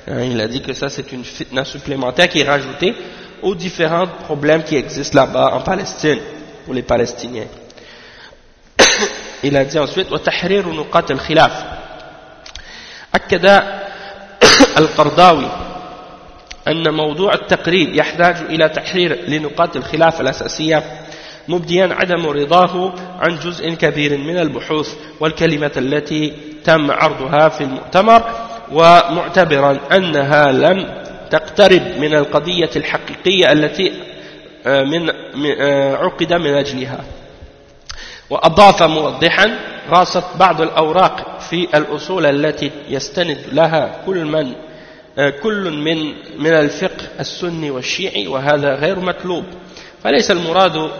Hein, il a dit que ça c'est une fitna supplémentaire qui est rajoutée aux différents problèmes qui existent là-bas en Palestine pour les Palestiniens. [COUGHS] il a dit ensuite وتحرير نقاط الخلاف. أكد [COUGHS] القرضاوي أن موضوع التقريب يحتاج إلى تحرير لنقاط الخلاف الأساسية مبديا عدم رضاه عن جزء كبير من البحوث والكلمة التي تم عرضها في المؤتمر ومعتبرا أنها لم تقترب من القضية الحقيقية التي آه، من آه، عقد من أجلها. وأضاف موضحا غاصت بعض الأوراق في الأصول التي يستند لها كل من آه، كل من من الفقه السني والشيعي وهذا غير مطلوب. فليس المراد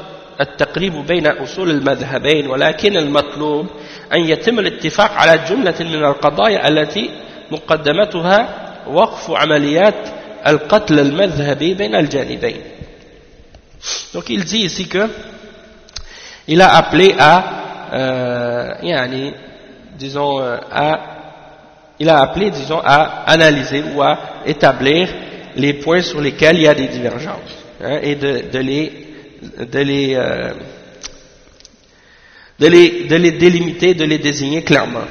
التقريب بين أصول المذهبين ولكن المطلوب أن يتم الاتفاق على جملة من القضايا التي مقدمتها وقف عمليات القتل المذهبي بين الجانبين. Donc il dit ici que il a appelé à, euh, disons, euh, à, il a appelé, disons, à analyser ou à établir les points sur lesquels il y a des divergences hein, et de, les, de les, euh, de les, de les délimiter, de les désigner clairement.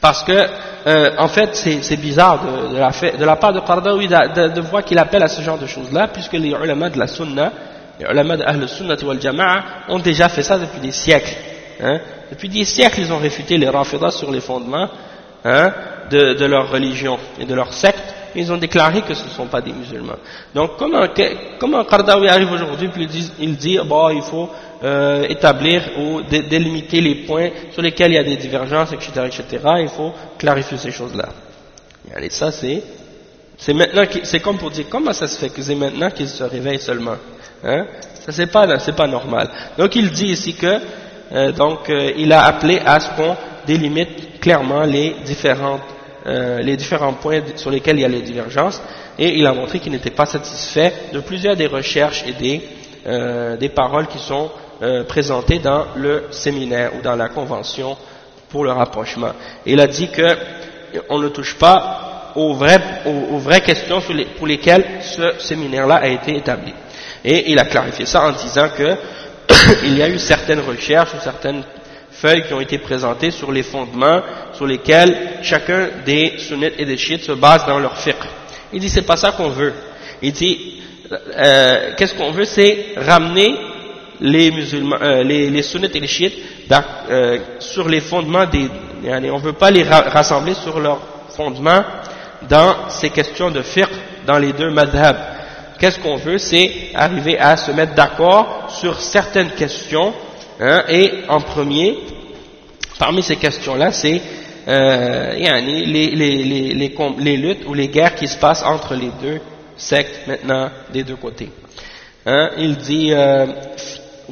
Parce que, euh, en fait, c'est bizarre de, la part de Qardawi de, voir qu'il appelle à ce genre de choses-là, puisque les ulama de la sunna, les ulama de Ahl Sunnah wal Jama'a ont déjà fait ça depuis des siècles. Hein. Depuis des siècles, ils ont réfuté les Rafidah sur les fondements hein, de, leur religion et de leur secte ils ont déclaré que ce ne sont pas des musulmans. Donc comment, comment Qardawi arrive aujourd'hui puis il dit, bon, il faut euh, établir ou délimiter les points sur lesquels il y a des divergences, etc., etc., il faut clarifier ces choses-là. Et ça c'est, c'est maintenant, c'est comme pour dire, comment ça se fait que c'est maintenant qu'il se réveille seulement? Hein? Ça c'est pas, normal. Donc il dit ici que, euh, donc euh, il a appelé à ce qu'on délimite clairement les différentes euh, les différents points sur lesquels il y a les divergences et il a montré qu'il n'était pas satisfait de plusieurs des recherches et des, euh, des paroles qui sont présentées dans le séminaire ou dans la convention pour le rapprochement. il a dit que on ne touche pas aux vraies, aux, vraies questions pour lesquelles ce séminaire-là a été établi. Et il a clarifié ça en disant que [COUGHS] il y a eu certaines recherches ou certaines feuilles qui ont été présentées sur les fondements sur lesquels chacun des sunnites et des chiites se base dans leur fiqh. Il dit c'est pas ça qu'on veut. Il dit euh, qu'est-ce qu'on veut? C'est ramener les euh, sunnites et les chiites euh, sur les fondements des, on veut pas les rassembler sur leurs fondements dans ces questions de fiqh dans les deux madhab. Qu'est-ce qu'on veut? C'est arriver à se mettre d'accord sur certaines questions Hein, et en premier, parmi ces questions-là, c'est euh, les, les, luttes ou les guerres qui se passent entre les deux sectes maintenant des deux côtés. Hein, il dit euh,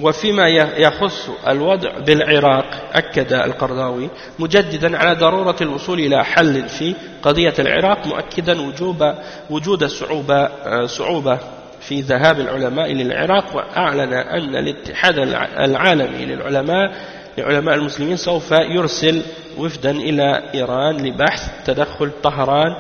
وفيما يخص الوضع بالعراق أكد القرضاوي مجددا على ضرورة الوصول إلى حل في قضية العراق مؤكدا وجوب وجود صعوبة صعوبة في ذهاب العلماء إلى العراق وأعلن أن الاتحاد العالمي للعلماء لعلماء المسلمين سوف يرسل وفدا إلى إيران لبحث تدخل طهران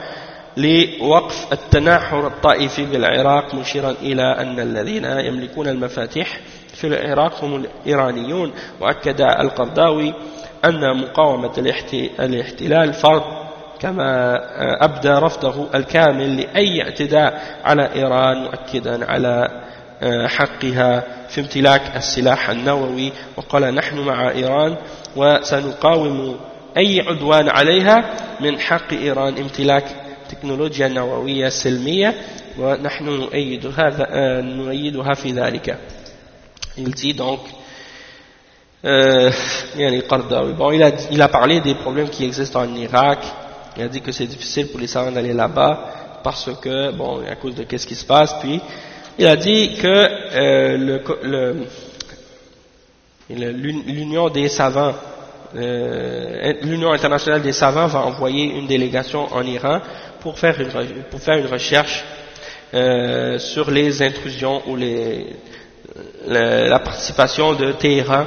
لوقف التناحر الطائفي بالعراق مشيرا إلى أن الذين يملكون المفاتيح في العراق هم الإيرانيون وأكد القرضاوي أن مقاومة الاحتلال فرض كما أبدى رفضه الكامل لأي اعتداء على إيران مؤكدا على حقها في امتلاك السلاح النووي. وقال نحن مع إيران وسنقاوم أي عدوان عليها من حق إيران امتلاك تكنولوجيا نووية سلمية ونحن نؤيد هذا نؤيدها في ذلك. Il dit donc euh, bon, il, a, il a parlé des problèmes qui existent en Irak. Il a dit que c'est difficile pour les savants d'aller là-bas parce que bon à cause de qu'est-ce qui se passe. Puis il a dit que euh, l'union des savants, euh, l'union internationale des savants va envoyer une délégation en Iran pour faire une, pour faire une recherche euh, sur les intrusions ou les, la, participation de Téhéran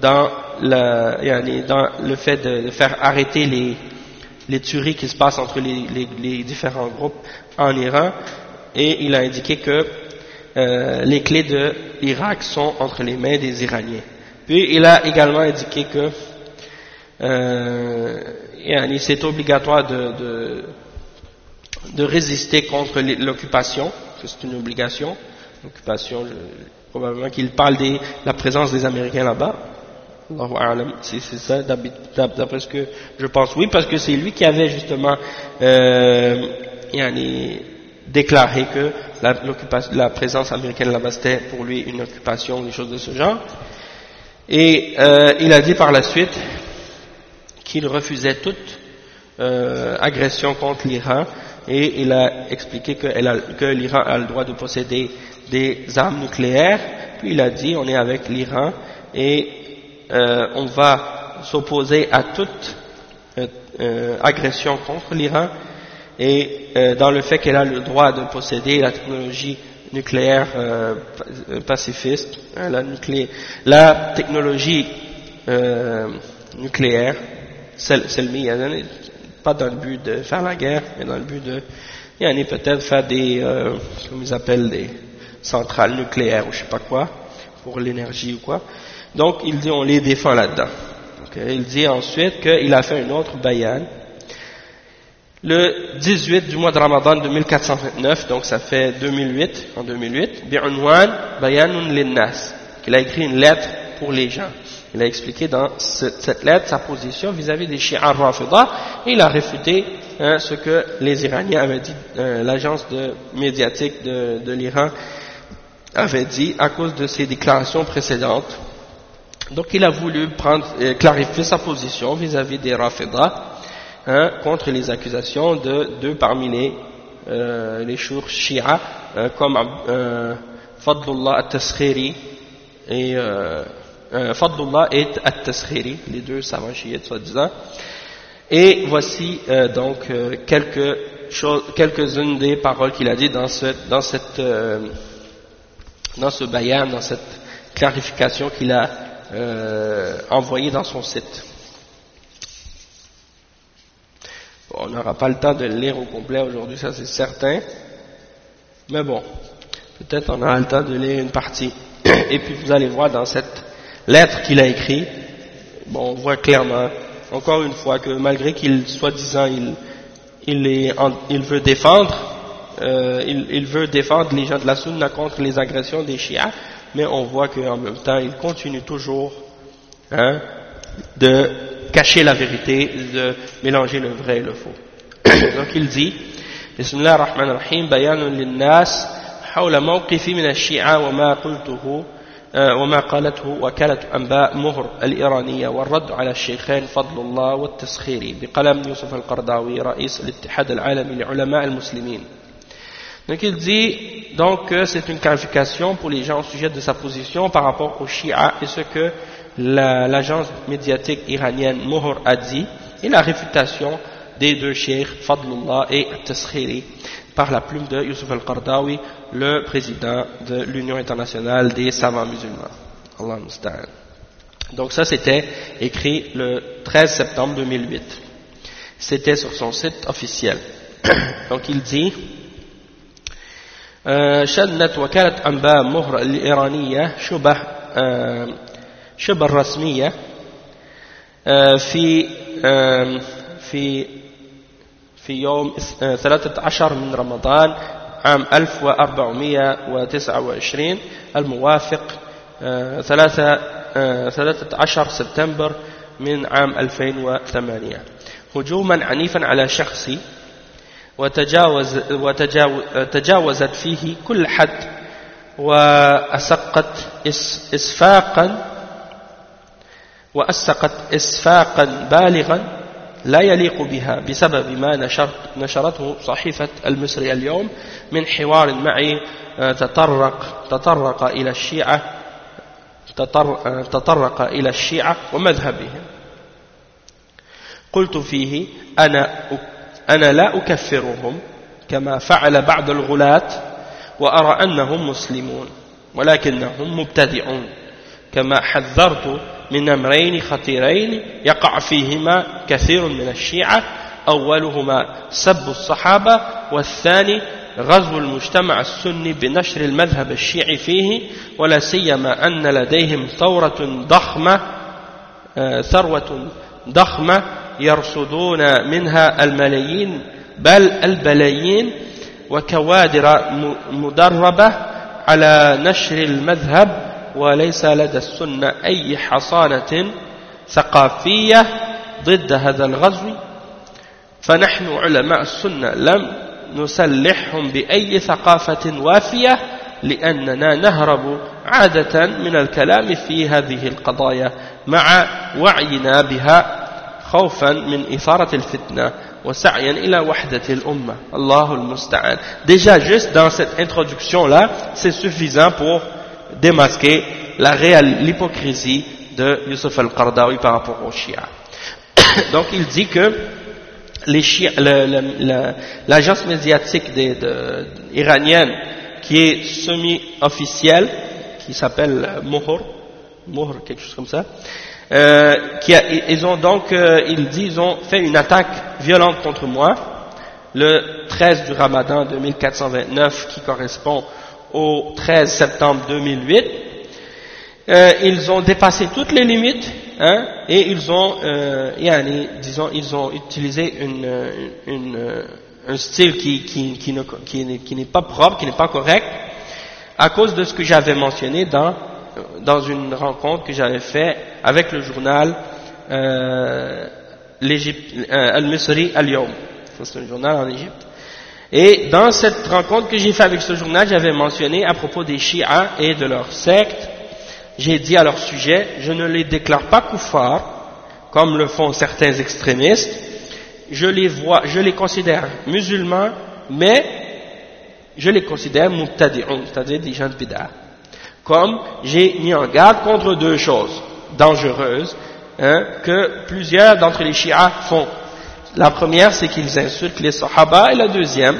dans, le fait de, faire arrêter les, les tueries qui se passent entre les, les différents groupes en Iran et il a indiqué que euh, les clés de l'Irak sont entre les mains des Iraniens. Puis il a également indiqué que euh, c'est obligatoire de, de, de, résister contre l'occupation, c'est une obligation, l'occupation, probablement qu'il parle de la présence des Américains là-bas. C'est ça, d'après ce que je pense. Oui, parce que c'est lui qui avait justement euh, déclaré que la, présence américaine là-bas c'était pour lui une occupation, des choses de ce genre. Et euh, il a dit par la suite qu'il refusait toute euh, agression contre l'Iran et il a expliqué que l'Iran a le droit de posséder des armes nucléaires. Puis il a dit on est avec l'Iran et euh, on va s'opposer à toute euh, euh, agression contre l'Iran et euh, dans le fait qu'elle a le droit de posséder la technologie nucléaire euh, pacifiste, hein, la, la, technologie euh, nucléaire, celle, pas dans le but de faire la guerre, mais dans le but de, peut-être faire des, euh, comme ils appellent, des centrales nucléaires ou je sais pas quoi, pour l'énergie ou quoi. Donc il dit on les défend là-dedans. Il dit ensuite qu'il a fait une autre bayan le 18 du mois de Ramadan de 1429, donc ça fait 2008, en 2008, Bi'unwan Bayanun Linnas, qu'il a écrit une lettre pour les gens. Il a expliqué dans cette lettre sa position vis-à-vis des Shi'a Rafida et il a réfuté hein, ce que les Iraniens avaient dit, euh, l'agence médiatique de l'Iran avait dit à cause de ses déclarations précédentes. Donc il a voulu euh, clarifier sa position vis-à-vis des Rafida hein, contre les accusations de deux parmi les, euh, les chours shia, euh, comme euh, Fadlullah at-Taskhiri et euh, euh, Fadlullah et at-Taskhiri, les deux savants chiites soi-disant. Et voici donc quelques quelques-unes des paroles qu'il a dit dans, ce, dans, cette, dans ce bayan, dans cette clarification qu'il a envoyée dans son site. on n'aura pas le temps de le lire au complet aujourd'hui, ça c'est certain. Mais bon, peut-être on aura le temps de lire une partie. Et puis vous allez voir dans cette lettre qu'il a écrite, bon, on voit clairement, encore une fois, que malgré qu'il, soi-disant, il, il, il veut défendre, euh, il, il, veut défendre les gens de la Sunna contre les agressions des Shia, mais on voit qu'en même temps, il continue toujours hein, de cacher la vérité, de mélanger le vrai et le faux. [COUGHS] Donc il dit, Bismillah ar-Rahman ar-Rahim, بيان للناس حول موقفي من الشيعة وما قلته وما قالته وكالة أنباء مهر الإيرانية والرد على الشيخين فضل الله والتسخيري بقلم يوسف القرضاوي رئيس الاتحاد العالمي لعلماء المسلمين donc il dit donc que c'est une qualification pour les gens au sujet de sa position par rapport aux Shia et ce que l'agence médiatique iranienne Mohor a dit et la réfutation des deux cheikhs Fadlullah et Taskhiri par la plume de Youssef al-Qardawi, le président de l'Union internationale des savants musulmans. Allah Donc ça c'était écrit le 13 septembre 2008. C'était sur son site officiel. [COUGHS] Donc il dit شنت وكالة أنباء مهر الإيرانية شبه شبه الرسمية في في في يوم 13 من رمضان عام 1429 الموافق 13 سبتمبر من عام 2008 هجوما عنيفا على شخصي وتجاوز وتجاوزت فيه كل حد وأسقت إسفاقا وأسقت إسفاقا بالغا لا يليق بها بسبب ما نشرت نشرته صحيفة المصري اليوم من حوار معي آه، تطرق تطرق إلى الشيعة آه، تطرق إلى الشيعة ومذهبهم. قلت فيه أنا أنا لا أكفرهم كما فعل بعض الغلاة وأرى أنهم مسلمون ولكنهم مبتدعون كما حذرت من أمرين خطيرين يقع فيهما كثير من الشيعة أولهما سب الصحابة والثاني غزو المجتمع السني بنشر المذهب الشيعي فيه ولا سيما أن لديهم ثورة ضخمة آه، ثروة ضخمة يرصدون منها الملايين بل البلايين وكوادر مدربة على نشر المذهب وليس لدى السنة أي حصانة ثقافية ضد هذا الغزو. فنحن علماء السنة لم نسلحهم بأي ثقافة وافية لأننا نهرب عادة من الكلام في هذه القضايا مع وعينا بها خوفا من إثارة الفتنة وسعيا إلى وحدة الأمة الله المستعان Déjà juste dans cette introduction là c'est suffisant pour démasquer la réelle l'hypocrisie de Youssef al-Qardawi par rapport aux Shia. [COUGHS] Donc il dit que l'agence médiatique des, de, iranienne qui est semi-officielle, qui s'appelle Mohor, Mohor, quelque chose comme ça, euh, qui a, ils ont donc, euh, il dit, ils ont fait une attaque violente contre moi le 13 du Ramadan de 1429 qui correspond au 13 septembre 2008, euh, ils ont dépassé toutes les limites hein, et ils ont, euh, disons, ils ont utilisé une, une, un style qui, qui, qui, qui n'est pas propre, qui n'est pas correct, à cause de ce que j'avais mentionné dans, dans une rencontre que j'avais fait avec le journal euh, euh Al-Misri Al-Yawm. C'est un journal en Égypte. Et dans cette rencontre que j'ai faite avec ce journal, j'avais mentionné à propos des Shia et de leur secte, j'ai dit à leur sujet, je ne les déclare pas koufars, comme le font certains extrémistes, je les vois, je les considère musulmans, mais je les considère c'est-à-dire des gens de bid'ah. Comme j'ai mis en garde contre deux choses dangereuses hein, que plusieurs d'entre les chiites font. La première, c'est qu'ils insultent les sahaba, et la deuxième,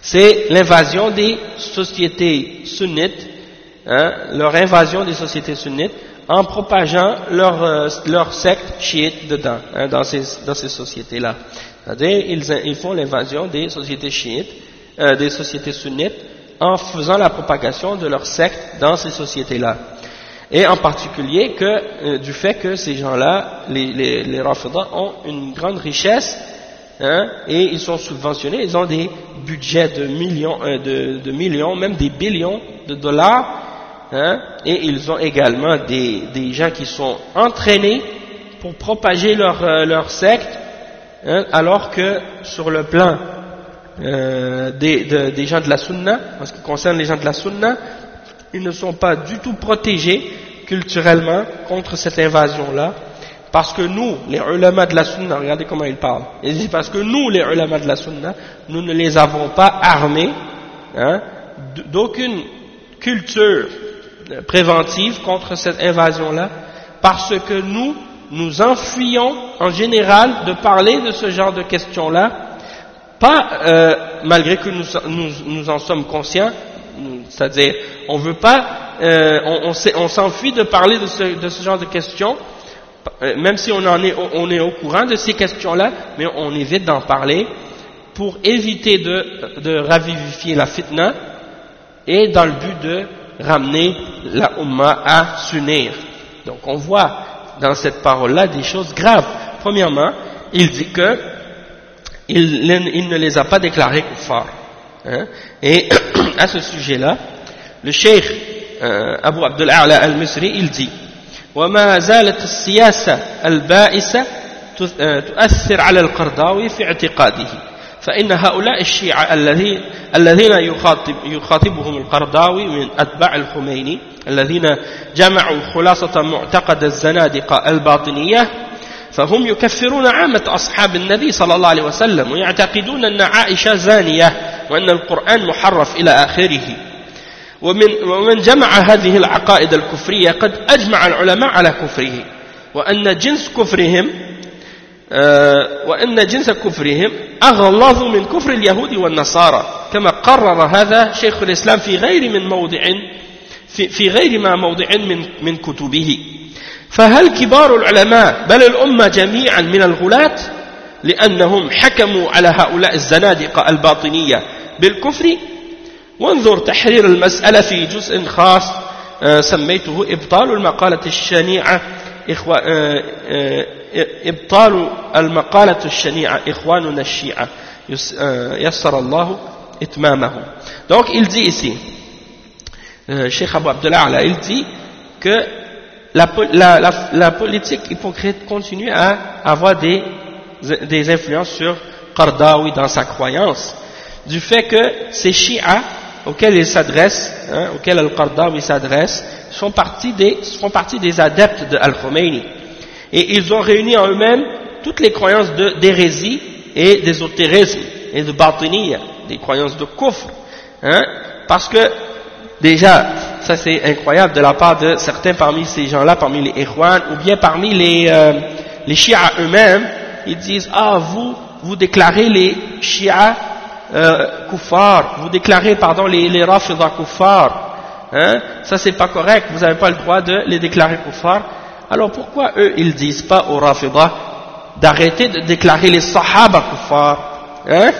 c'est l'invasion des sociétés sunnites, hein, leur invasion des sociétés sunnites, en propageant leur, euh, secte chiite dedans, hein, dans ces, sociétés-là. Ils, font l'invasion des sociétés chiites, euh, des sociétés sunnites, en faisant la propagation de leur secte dans ces sociétés-là. Et en particulier que, euh, du fait que ces gens-là, les, les, les ont une grande richesse hein, et ils sont subventionnés, ils ont des budgets de millions, euh, de, de, millions, même des billions de dollars, hein, et ils ont également des, des, gens qui sont entraînés pour propager leur, euh, leur secte, hein, alors que sur le plan euh, des, de, des gens de la sunna, en ce qui concerne les gens de la sunna, ils ne sont pas du tout protégés culturellement contre cette invasion-là, parce que nous, les ulama de la sunna, regardez comment ils parlent, ils disent parce que nous, les ulama de la sunna, nous ne les avons pas armés hein, d'aucune culture préventive contre cette invasion-là, parce que nous, nous enfuyons en général de parler de ce genre de questions-là, pas euh, malgré que nous, nous, nous en sommes conscients, c'est-à-dire on veut pas, euh, on, on s'enfuit de parler de ce, de ce, genre de questions, euh, même si on, en est, on est au courant de ces questions-là, mais on évite d'en parler pour éviter de, de ravivifier la fitna et dans le but de ramener la Ummah à s'unir. Donc on voit dans cette parole-là des choses graves. Premièrement, il dit que il, il ne les a pas déclarés kuffar. Hein. Et [CLEARS THROAT] à ce sujet-là, le cheikh euh, Abu Abdul A'la al-Misri, il dit وما زالت السياسة البائسة تؤثر على القرضاوي في اعتقاده فإن هؤلاء الشيعة الذين الذين يخاطب يخاطبهم القرضاوي من أتباع الخميني الذين جمعوا خلاصة معتقد الزنادقة الباطنية فهم يكفرون عامة أصحاب النبي صلى الله عليه وسلم ويعتقدون أن عائشة زانية وأن القرآن محرف إلى آخره. ومن, ومن جمع هذه العقائد الكفرية قد أجمع العلماء على كفره وأن جنس كفرهم آه، وأن جنس كفرهم أغلظ من كفر اليهود والنصارى. كما قرر هذا شيخ الإسلام في غير من موضع في, غير ما موضع من, من كتبه. فهل كبار العلماء بل الأمة جميعا من الغلاة لأنهم حكموا على هؤلاء الزنادقة الباطنية بالكفر؟ وانظر تحرير المسألة في جزء خاص آه، سميته إبطال المقالة الشنيعة. آه، آه، إبطال المقالة الشنيعة إخواننا الشيعة. يسر الله إتمامه. Donc il dit ici Cheikh Abu Abdullah il dit que la, politique hypocrite continue à avoir des, des influences sur Qardawi dans sa croyance, du fait que ces chiites auxquels il s'adresse, hein, auxquels Al-Qardawi s'adresse, font partie des, font partie des adeptes de Al-Khomeini. Et ils ont réuni en eux-mêmes toutes les croyances d'hérésie et d'ésotérisme et de batiniya, des croyances de kufr. Hein, parce que, déjà, ça c'est incroyable de la part de certains parmi ces gens-là, parmi les Ikhwan, ou bien parmi les, euh, les eux-mêmes, ils disent, ah, vous, vous déclarez les Shia euh, kuffar, vous déclarez, pardon, les, les Rafida kuffar, hein, ça c'est pas correct, vous n'avez pas le droit de les déclarer kuffar. Alors pourquoi eux, ils disent pas aux Rafida d'arrêter de déclarer les Sahaba kuffar hein?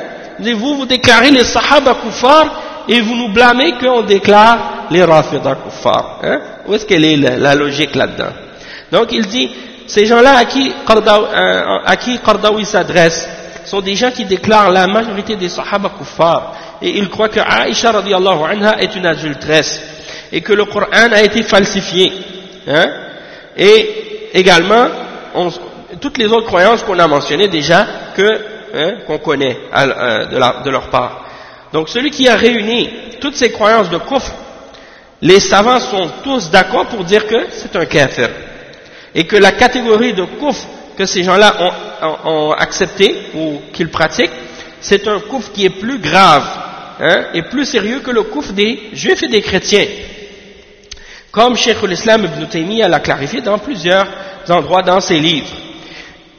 Vous, vous déclarez les Sahaba kuffar et vous nous blâmez qu'on déclare les Rafida kuffar. Hein? Où est-ce qu'elle est la, logique là-dedans? Donc il dit, ces gens-là à qui Qardawi, euh, à qui Qardawi s'adresse, sont des gens qui déclarent la majorité des Sahaba kuffar et ils croient que Aisha radiallahu anha est une adulteresse et que le Coran a été falsifié. Hein? Et également, toutes les autres croyances qu'on a mentionnées déjà que hein, qu'on connaît euh, de leur part. Donc celui qui a réuni toutes ces croyances de kufr, les savants sont tous d'accord pour dire que c'est un kafir. Et que la catégorie de kufr que ces gens-là ont, accepté ou qu'ils pratiquent, c'est un kufr qui est plus grave hein, et plus sérieux que le kufr des juifs et des chrétiens. Comme Cheikh l'Islam ibn Taymiyyah l'a clarifié dans plusieurs endroits dans ses livres.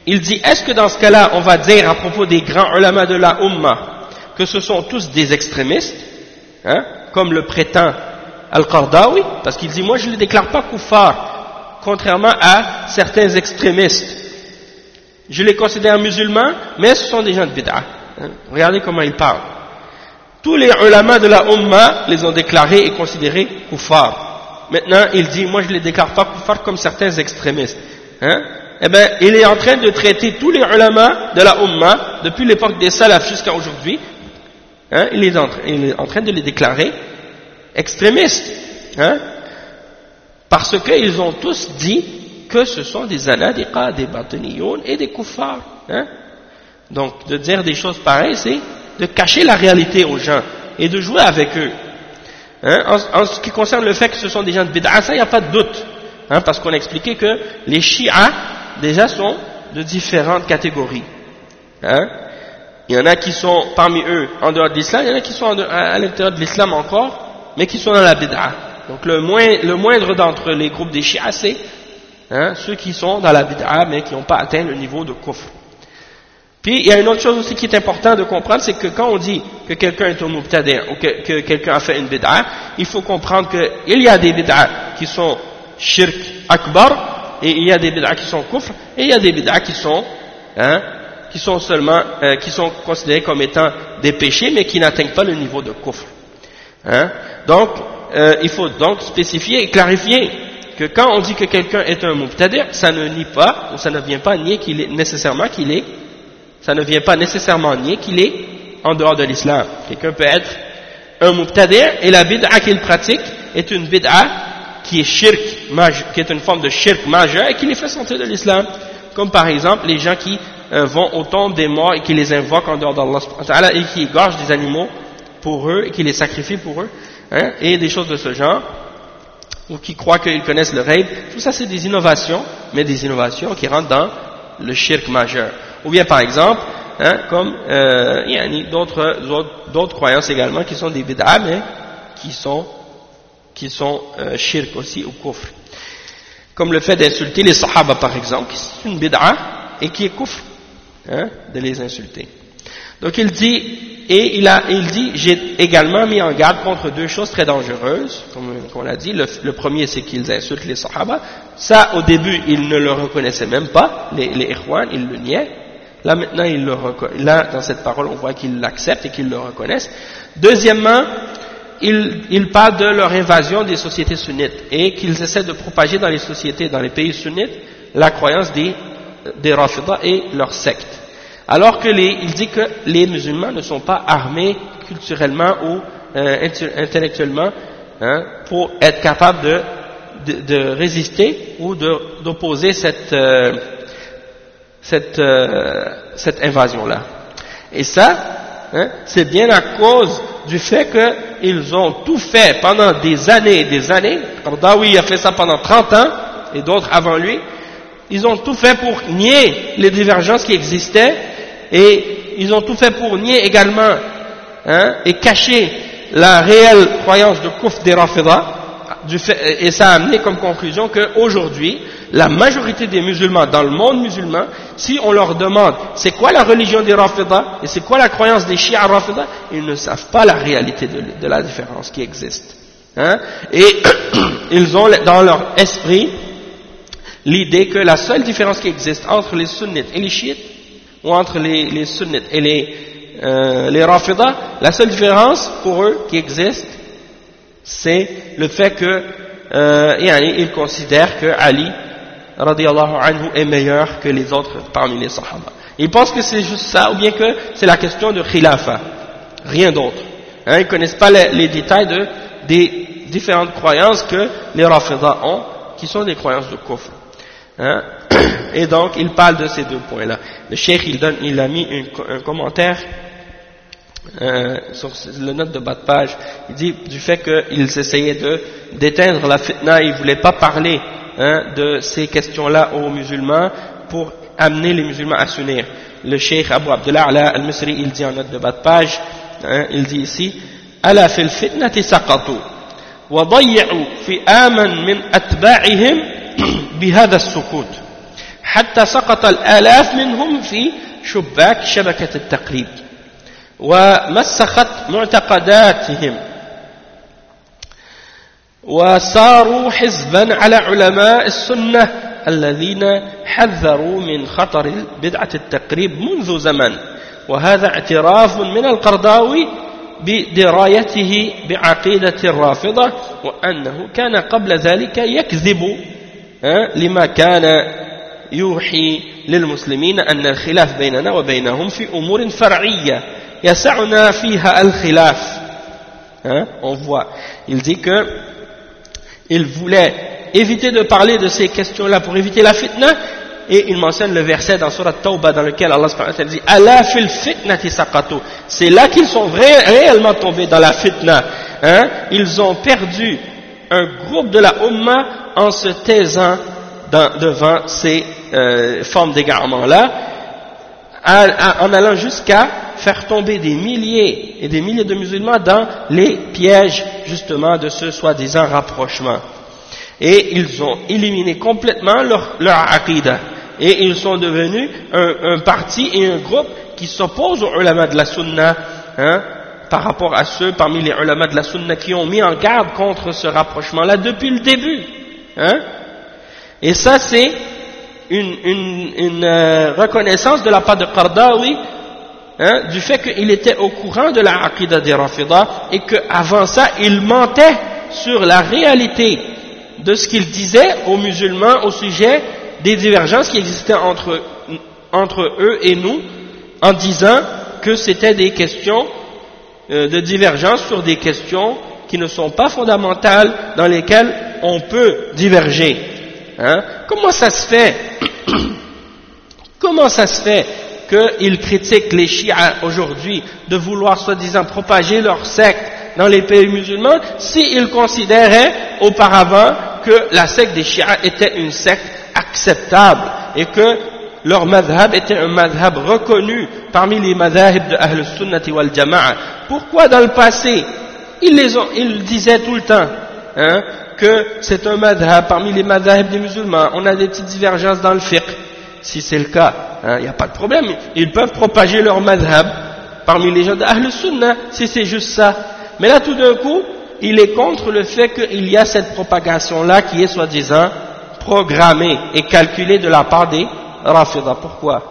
Il dit, est-ce que dans ce cas-là, on va dire à propos des grands ulama de la Ummah, que ce sont tous des extrémistes, hein, comme le prétend Al-Qardawi, parce qu'il dit, moi je ne les déclare pas kuffar, contrairement à certains extrémistes. Je les considère musulmans, mais ce sont des gens de bid'ah. Hein. Regardez comment ils parlent. Tous les ulama de la Ummah les ont déclarés et considérés kuffar. Maintenant, il dit, moi je ne les déclare pas kuffar comme certains extrémistes. Hein. Eh bien, il est en train de traiter tous les ulama de la Ummah, depuis l'époque des salafs jusqu'à aujourd'hui, Hein, il, est en, train de les déclarer extrémistes. Hein, parce qu'ils ont tous dit que ce sont des anadiqa, des bataniyoun et des kuffars. Hein. Donc, de dire des choses pareilles, c'est de cacher la réalité aux gens et de jouer avec eux. Hein, en, ce qui concerne le fait que ce sont des gens de bid'a, ça, il n'y a pas de doute. Hein, parce qu'on a expliqué que les chiites, déjà, sont de différentes catégories. Hein, il y en a qui sont parmi eux en dehors de l'islam, il y en a qui sont à, l'intérieur de l'islam encore, mais qui sont dans la bid'a. Donc le, moindre d'entre les groupes des chiites, c'est hein, ceux qui sont dans la bid'a, mais qui n'ont pas atteint le niveau de kufr. Puis il y a une autre chose aussi qui est importante de comprendre, c'est que quand on dit que quelqu'un est un mubtadi' ou que, quelqu'un a fait une bid'a, il faut comprendre qu'il y a des bid'a qui sont shirk akbar, et il y a des bid'a qui sont kufr, et il y a des bid'a qui sont hein, qui sont seulement, euh, qui sont considérés comme étant des péchés, mais qui n'atteignent pas le niveau de kufr. Hein? Donc, euh, il faut donc spécifier et clarifier que quand on dit que quelqu'un est un mubtadi', ça ne nie pas, ou ça ne vient pas nier qu'il est nécessairement qu'il est, ça ne vient pas nécessairement nier qu'il est en dehors de l'islam. Quelqu'un peut être un mubtadir et la bid'a qu'il pratique est une bid'a qui est shirk, qui est une forme de shirk majeur et qui les fait sortir de l'islam. Comme par exemple les gens qui vont au tombe des morts et qui les invoquent en dehors d'Allah et qui égorgent des animaux pour eux et qui les sacrifient pour eux, hein, et des choses de ce genre, ou qui croient qu'ils connaissent le rêve. Tout ça c'est des innovations, mais des innovations qui rentrent dans le shirk majeur. Ou bien par exemple, hein, comme euh, il y a d'autres croyances également qui sont des bid'ah, mais qui sont, qui sont euh, shirk aussi ou kufr. Comme le fait d'insulter les sahaba par exemple, c'est une bid'a et qui est kufr hein, de les insulter. Donc il dit, et il, a, il dit, j'ai également mis en garde contre deux choses très dangereuses, comme, on l'a dit. Le, premier, c'est qu'ils insultent les sahaba. Ça, au début, ils ne le reconnaissaient même pas, les, les ils le niaient. Là, maintenant, ils le là, dans cette parole, on voit qu'ils l'acceptent et qu'ils le reconnaissent. Deuxièmement, ils, ils, parlent de leur invasion des sociétés sunnites et qu'ils essaient de propager dans les sociétés, dans les pays sunnites, la croyance des, des Rafidah et leur secte. Alors que les, dit que les musulmans ne sont pas armés culturellement ou euh, intellectuellement hein, pour être capables de, de, résister ou d'opposer cette, euh, cette, euh, cette invasion-là. Et ça, hein, c'est bien à cause du fait qu'ils ont tout fait pendant des années et des années. Dawi a fait ça pendant 30 ans et d'autres avant lui. Ils ont tout fait pour nier les divergences qui existaient et ils ont tout fait pour nier également hein, et cacher la réelle croyance de Kouf des Rafida, et ça a amené comme conclusion qu'aujourd'hui, la majorité des musulmans dans le monde musulman, si on leur demande c'est quoi la religion des Rafida et c'est quoi la croyance des Shia Rafida, ils ne savent pas la réalité de, la différence qui existe. Hein. Et [CLEARS THROAT] ils ont dans leur esprit l'idée que la seule différence qui existe entre les sunnites et les chiites, ou entre les, sunnites et les, euh, les rafidah, la seule différence pour eux qui existe, c'est le fait que euh, ils considèrent que Ali radiallahu anhu est meilleur que les autres parmi les sahaba. Ils pensent que c'est juste ça, ou bien que c'est la question de khilafa, rien d'autre. Hein, ils ne connaissent pas les, les, détails de, des différentes croyances que les rafidah ont, qui sont des croyances de kufr. Hein? Et donc, il parle de ces deux points-là. Le cheikh, il, donne, il a mis un, commentaire euh, sur le note de bas de page. Il dit du fait qu'ils essayaient d'éteindre la fitna, ils ne voulaient pas parler hein, de ces questions-là aux musulmans pour amener les musulmans à s'unir. Le cheikh Abu Abdullah al-Misri, il dit en note de bas de page, hein, il dit ici, « Ala fil fitnati saqatu, wa fi aman min atba'ihim » [CLEARS THROAT] بهذا السكوت. حتى سقط الآلاف منهم في شباك شبكة التقليد. ومسخت معتقداتهم. وصاروا حزبا على علماء السنة الذين حذروا من خطر بدعة التقريب منذ زمن وهذا اعتراف من القرضاوي بدرايته بعقيدة الرافضة وأنه كان قبل ذلك يكذب لما كان يوحي للمسلمين أن الخلاف بيننا وبينهم في أمور فرعية يسعنا فيها الخلاف on voit il dit que il voulait éviter de parler de ces questions-là pour éviter la fitna et il mentionne le verset dans Surat Tawbah dans lequel Allah dit Allah fil fitnati saqatu c'est là qu'ils sont réellement tombés dans la fitna hein? ils ont perdu un groupe de la Ummah en se taisant devant ces euh, formes d'égarement-là, en allant jusqu'à faire tomber des milliers et des milliers de musulmans dans les pièges justement de ce soi-disant rapprochement. Et ils ont éliminé complètement leur, leur Et ils sont devenus un, parti et un groupe qui s'opposent aux ulama de la sunna, hein, par rapport à ceux parmi les ulama de la sunna qui ont mis en garde contre ce rapprochement-là depuis le début. Hein? Et ça, c'est une, une, une euh, reconnaissance de la part de Qardawi hein, du fait qu'il était au courant de la Aqidah des Rafidah et qu'avant ça, il mentait sur la réalité de ce qu'il disait aux musulmans au sujet des divergences qui existaient entre, entre eux et nous en disant que c'était des questions de divergence sur des questions qui ne sont pas fondamentales, dans lesquelles on peut diverger. Hein. Comment ça se fait [COUGHS] Comment ça se fait qu'ils critiquent les chiites aujourd'hui de vouloir soi-disant propager leur secte dans les pays musulmans s'ils considéraient auparavant que la secte des chiites était une secte acceptable et que leur madhab était un madhab reconnu parmi les madhabs de Ahl Sunnati wal Jama'a. Pourquoi dans le passé ils, les ont, ils disaient tout le temps hein, que c'est un madhab parmi les madhabs des musulmans? On a des petites divergences dans le fiqh. Si c'est le cas, il hein, n'y a pas de problème. Ils peuvent propager leur madhab parmi les gens d'Ahl Sunnah si c'est juste ça. Mais là tout d'un coup, il est contre le fait qu'il y a cette propagation-là qui est soi-disant programmée et calculée de la part des Rafidah. Pourquoi?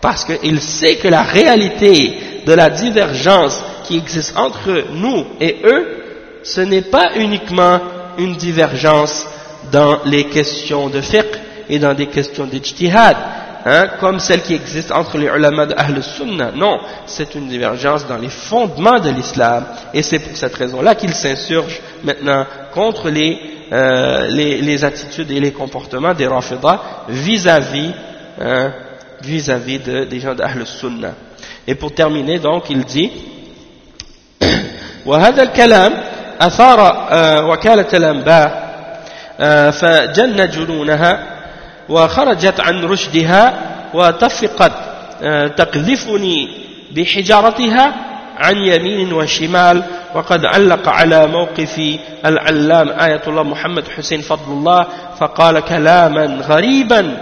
Parce qu'il sait que la réalité de la divergence qui existe entre nous et eux, ce n'est pas uniquement une divergence dans les questions de fiqh et dans des questions d'ijtihad, hein, comme celle qui existe entre les ulama de Ahl Sunnah. Non, c'est une divergence dans les fondements de l'islam. Et c'est pour cette raison-là qu'il s'insurge maintenant contre les, euh, les, les, attitudes et les comportements des Rafidah vis-à-vis vis-à-vis de, des gens d'Ahl Sunnah. Et pour terminer, donc, il dit [COUGHS] وهذا الكلام أثار وكالة الأنباء فجن جنونها وخرجت عن رشدها وتفقت تقذفني بحجارتها عن يمين وشمال وقد علق على موقف العلام آية الله محمد حسين فضل الله فقال كلاما غريبا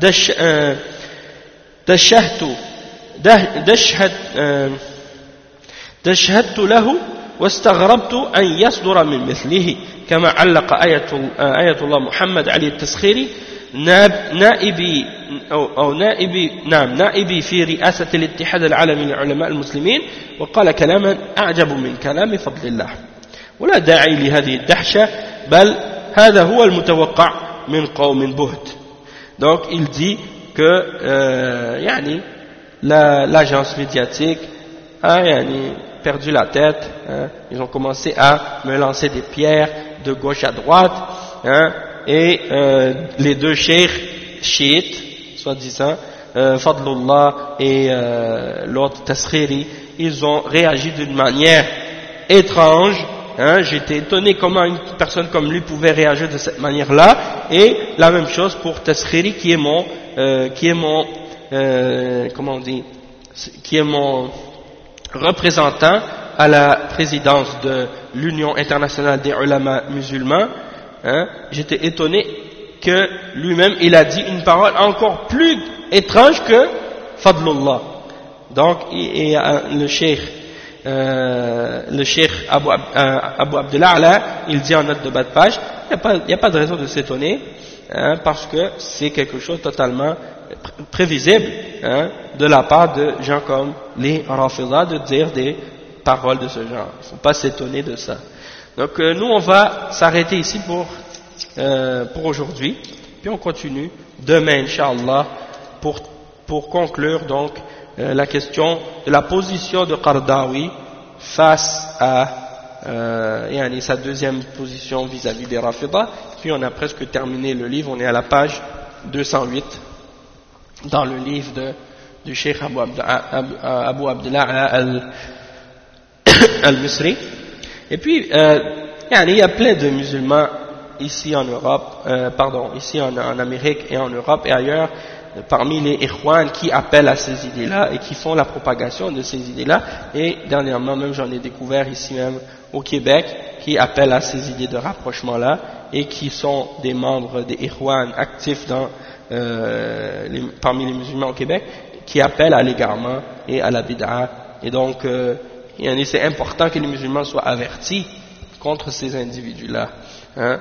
دشهت دشهت دشهدت له واستغربت أن يصدر من مثله كما علق آية, آية الله محمد علي التسخيري نائبي أو, أو نائبي نعم نائبي في رئاسة الاتحاد العالمي لعلماء المسلمين وقال كلاما أعجب من كلام فضل الله. ولا داعي لهذه الدحشة بل هذا هو المتوقع من قوم بهت. Donc il dit que euh, yani, l'agence médiatique hein, a perdu la tête, hein, ils ont commencé à me lancer des pierres de gauche à droite, hein, et euh, les deux cheikhs chiites, soi-disant, euh, Fadlullah et euh, l'autre Tasriri, ils ont réagi d'une manière étrange hein, j'étais étonné comment une personne comme lui pouvait réagir de cette manière-là, et la même chose pour Tasriri qui est mon, euh, qui est mon, euh, comment on dit, qui est mon représentant à la présidence de l'Union internationale des ulama musulmans, hein, j'étais étonné que lui-même il a dit une parole encore plus étrange que Fadlullah. Donc, et, euh, le cheikh, euh, le cheikh Abu, euh, Abdullah, il dit en note de bas de page, il n'y a, pas de raison de s'étonner, hein, parce que c'est quelque chose totalement prévisible hein, de la part de gens comme les Rafidah de dire des paroles de ce genre. Il ne faut pas s'étonner de ça. Donc euh, nous on va s'arrêter ici pour, euh, pour aujourd'hui, puis on continue demain, Inch'Allah, pour, pour conclure donc euh, la question de la position de Qardawi face à euh, sa deuxième position vis-à-vis -vis des Rafidah, puis on a presque terminé le livre, on est à la page 208 dans le livre de, du Cheikh Abu, Abdullah [COUGHS] al-Misri. Et puis, euh, il y a plein de musulmans ici en Europe, euh, pardon, ici en, en, Amérique et en Europe et ailleurs, parmi les Ikhwan qui appellent à ces idées-là et qui font la propagation de ces idées-là. Et dernièrement, même j'en ai découvert ici même au Québec, qui appellent à ces idées de rapprochement-là et qui sont des membres des Ikhwan actifs dans euh, parmi les musulmans au Québec qui appellent à l'égarement et à la bid'a. Et donc, euh, c'est important que les musulmans soient avertis contre ces individus-là. Hein.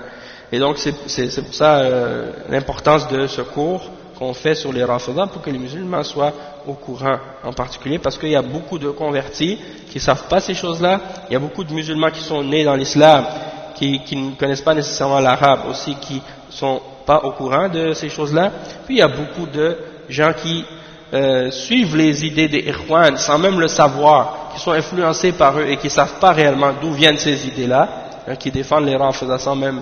Et donc, c'est pour ça euh, l'importance de ce cours qu'on fait sur les rafidah pour que les musulmans soient au courant en particulier parce qu'il y a beaucoup de convertis qui ne savent pas ces choses-là. Il y a beaucoup de musulmans qui sont nés dans l'islam, qui, qui ne connaissent pas nécessairement l'arabe aussi, qui sont pas au courant de ces choses-là. Puis il y a beaucoup de gens qui euh, suivent les idées des Ikhwan sans même le savoir, qui sont influencés par eux et qui ne savent pas réellement d'où viennent ces idées-là, hein, qui défendent les Rafidah sans même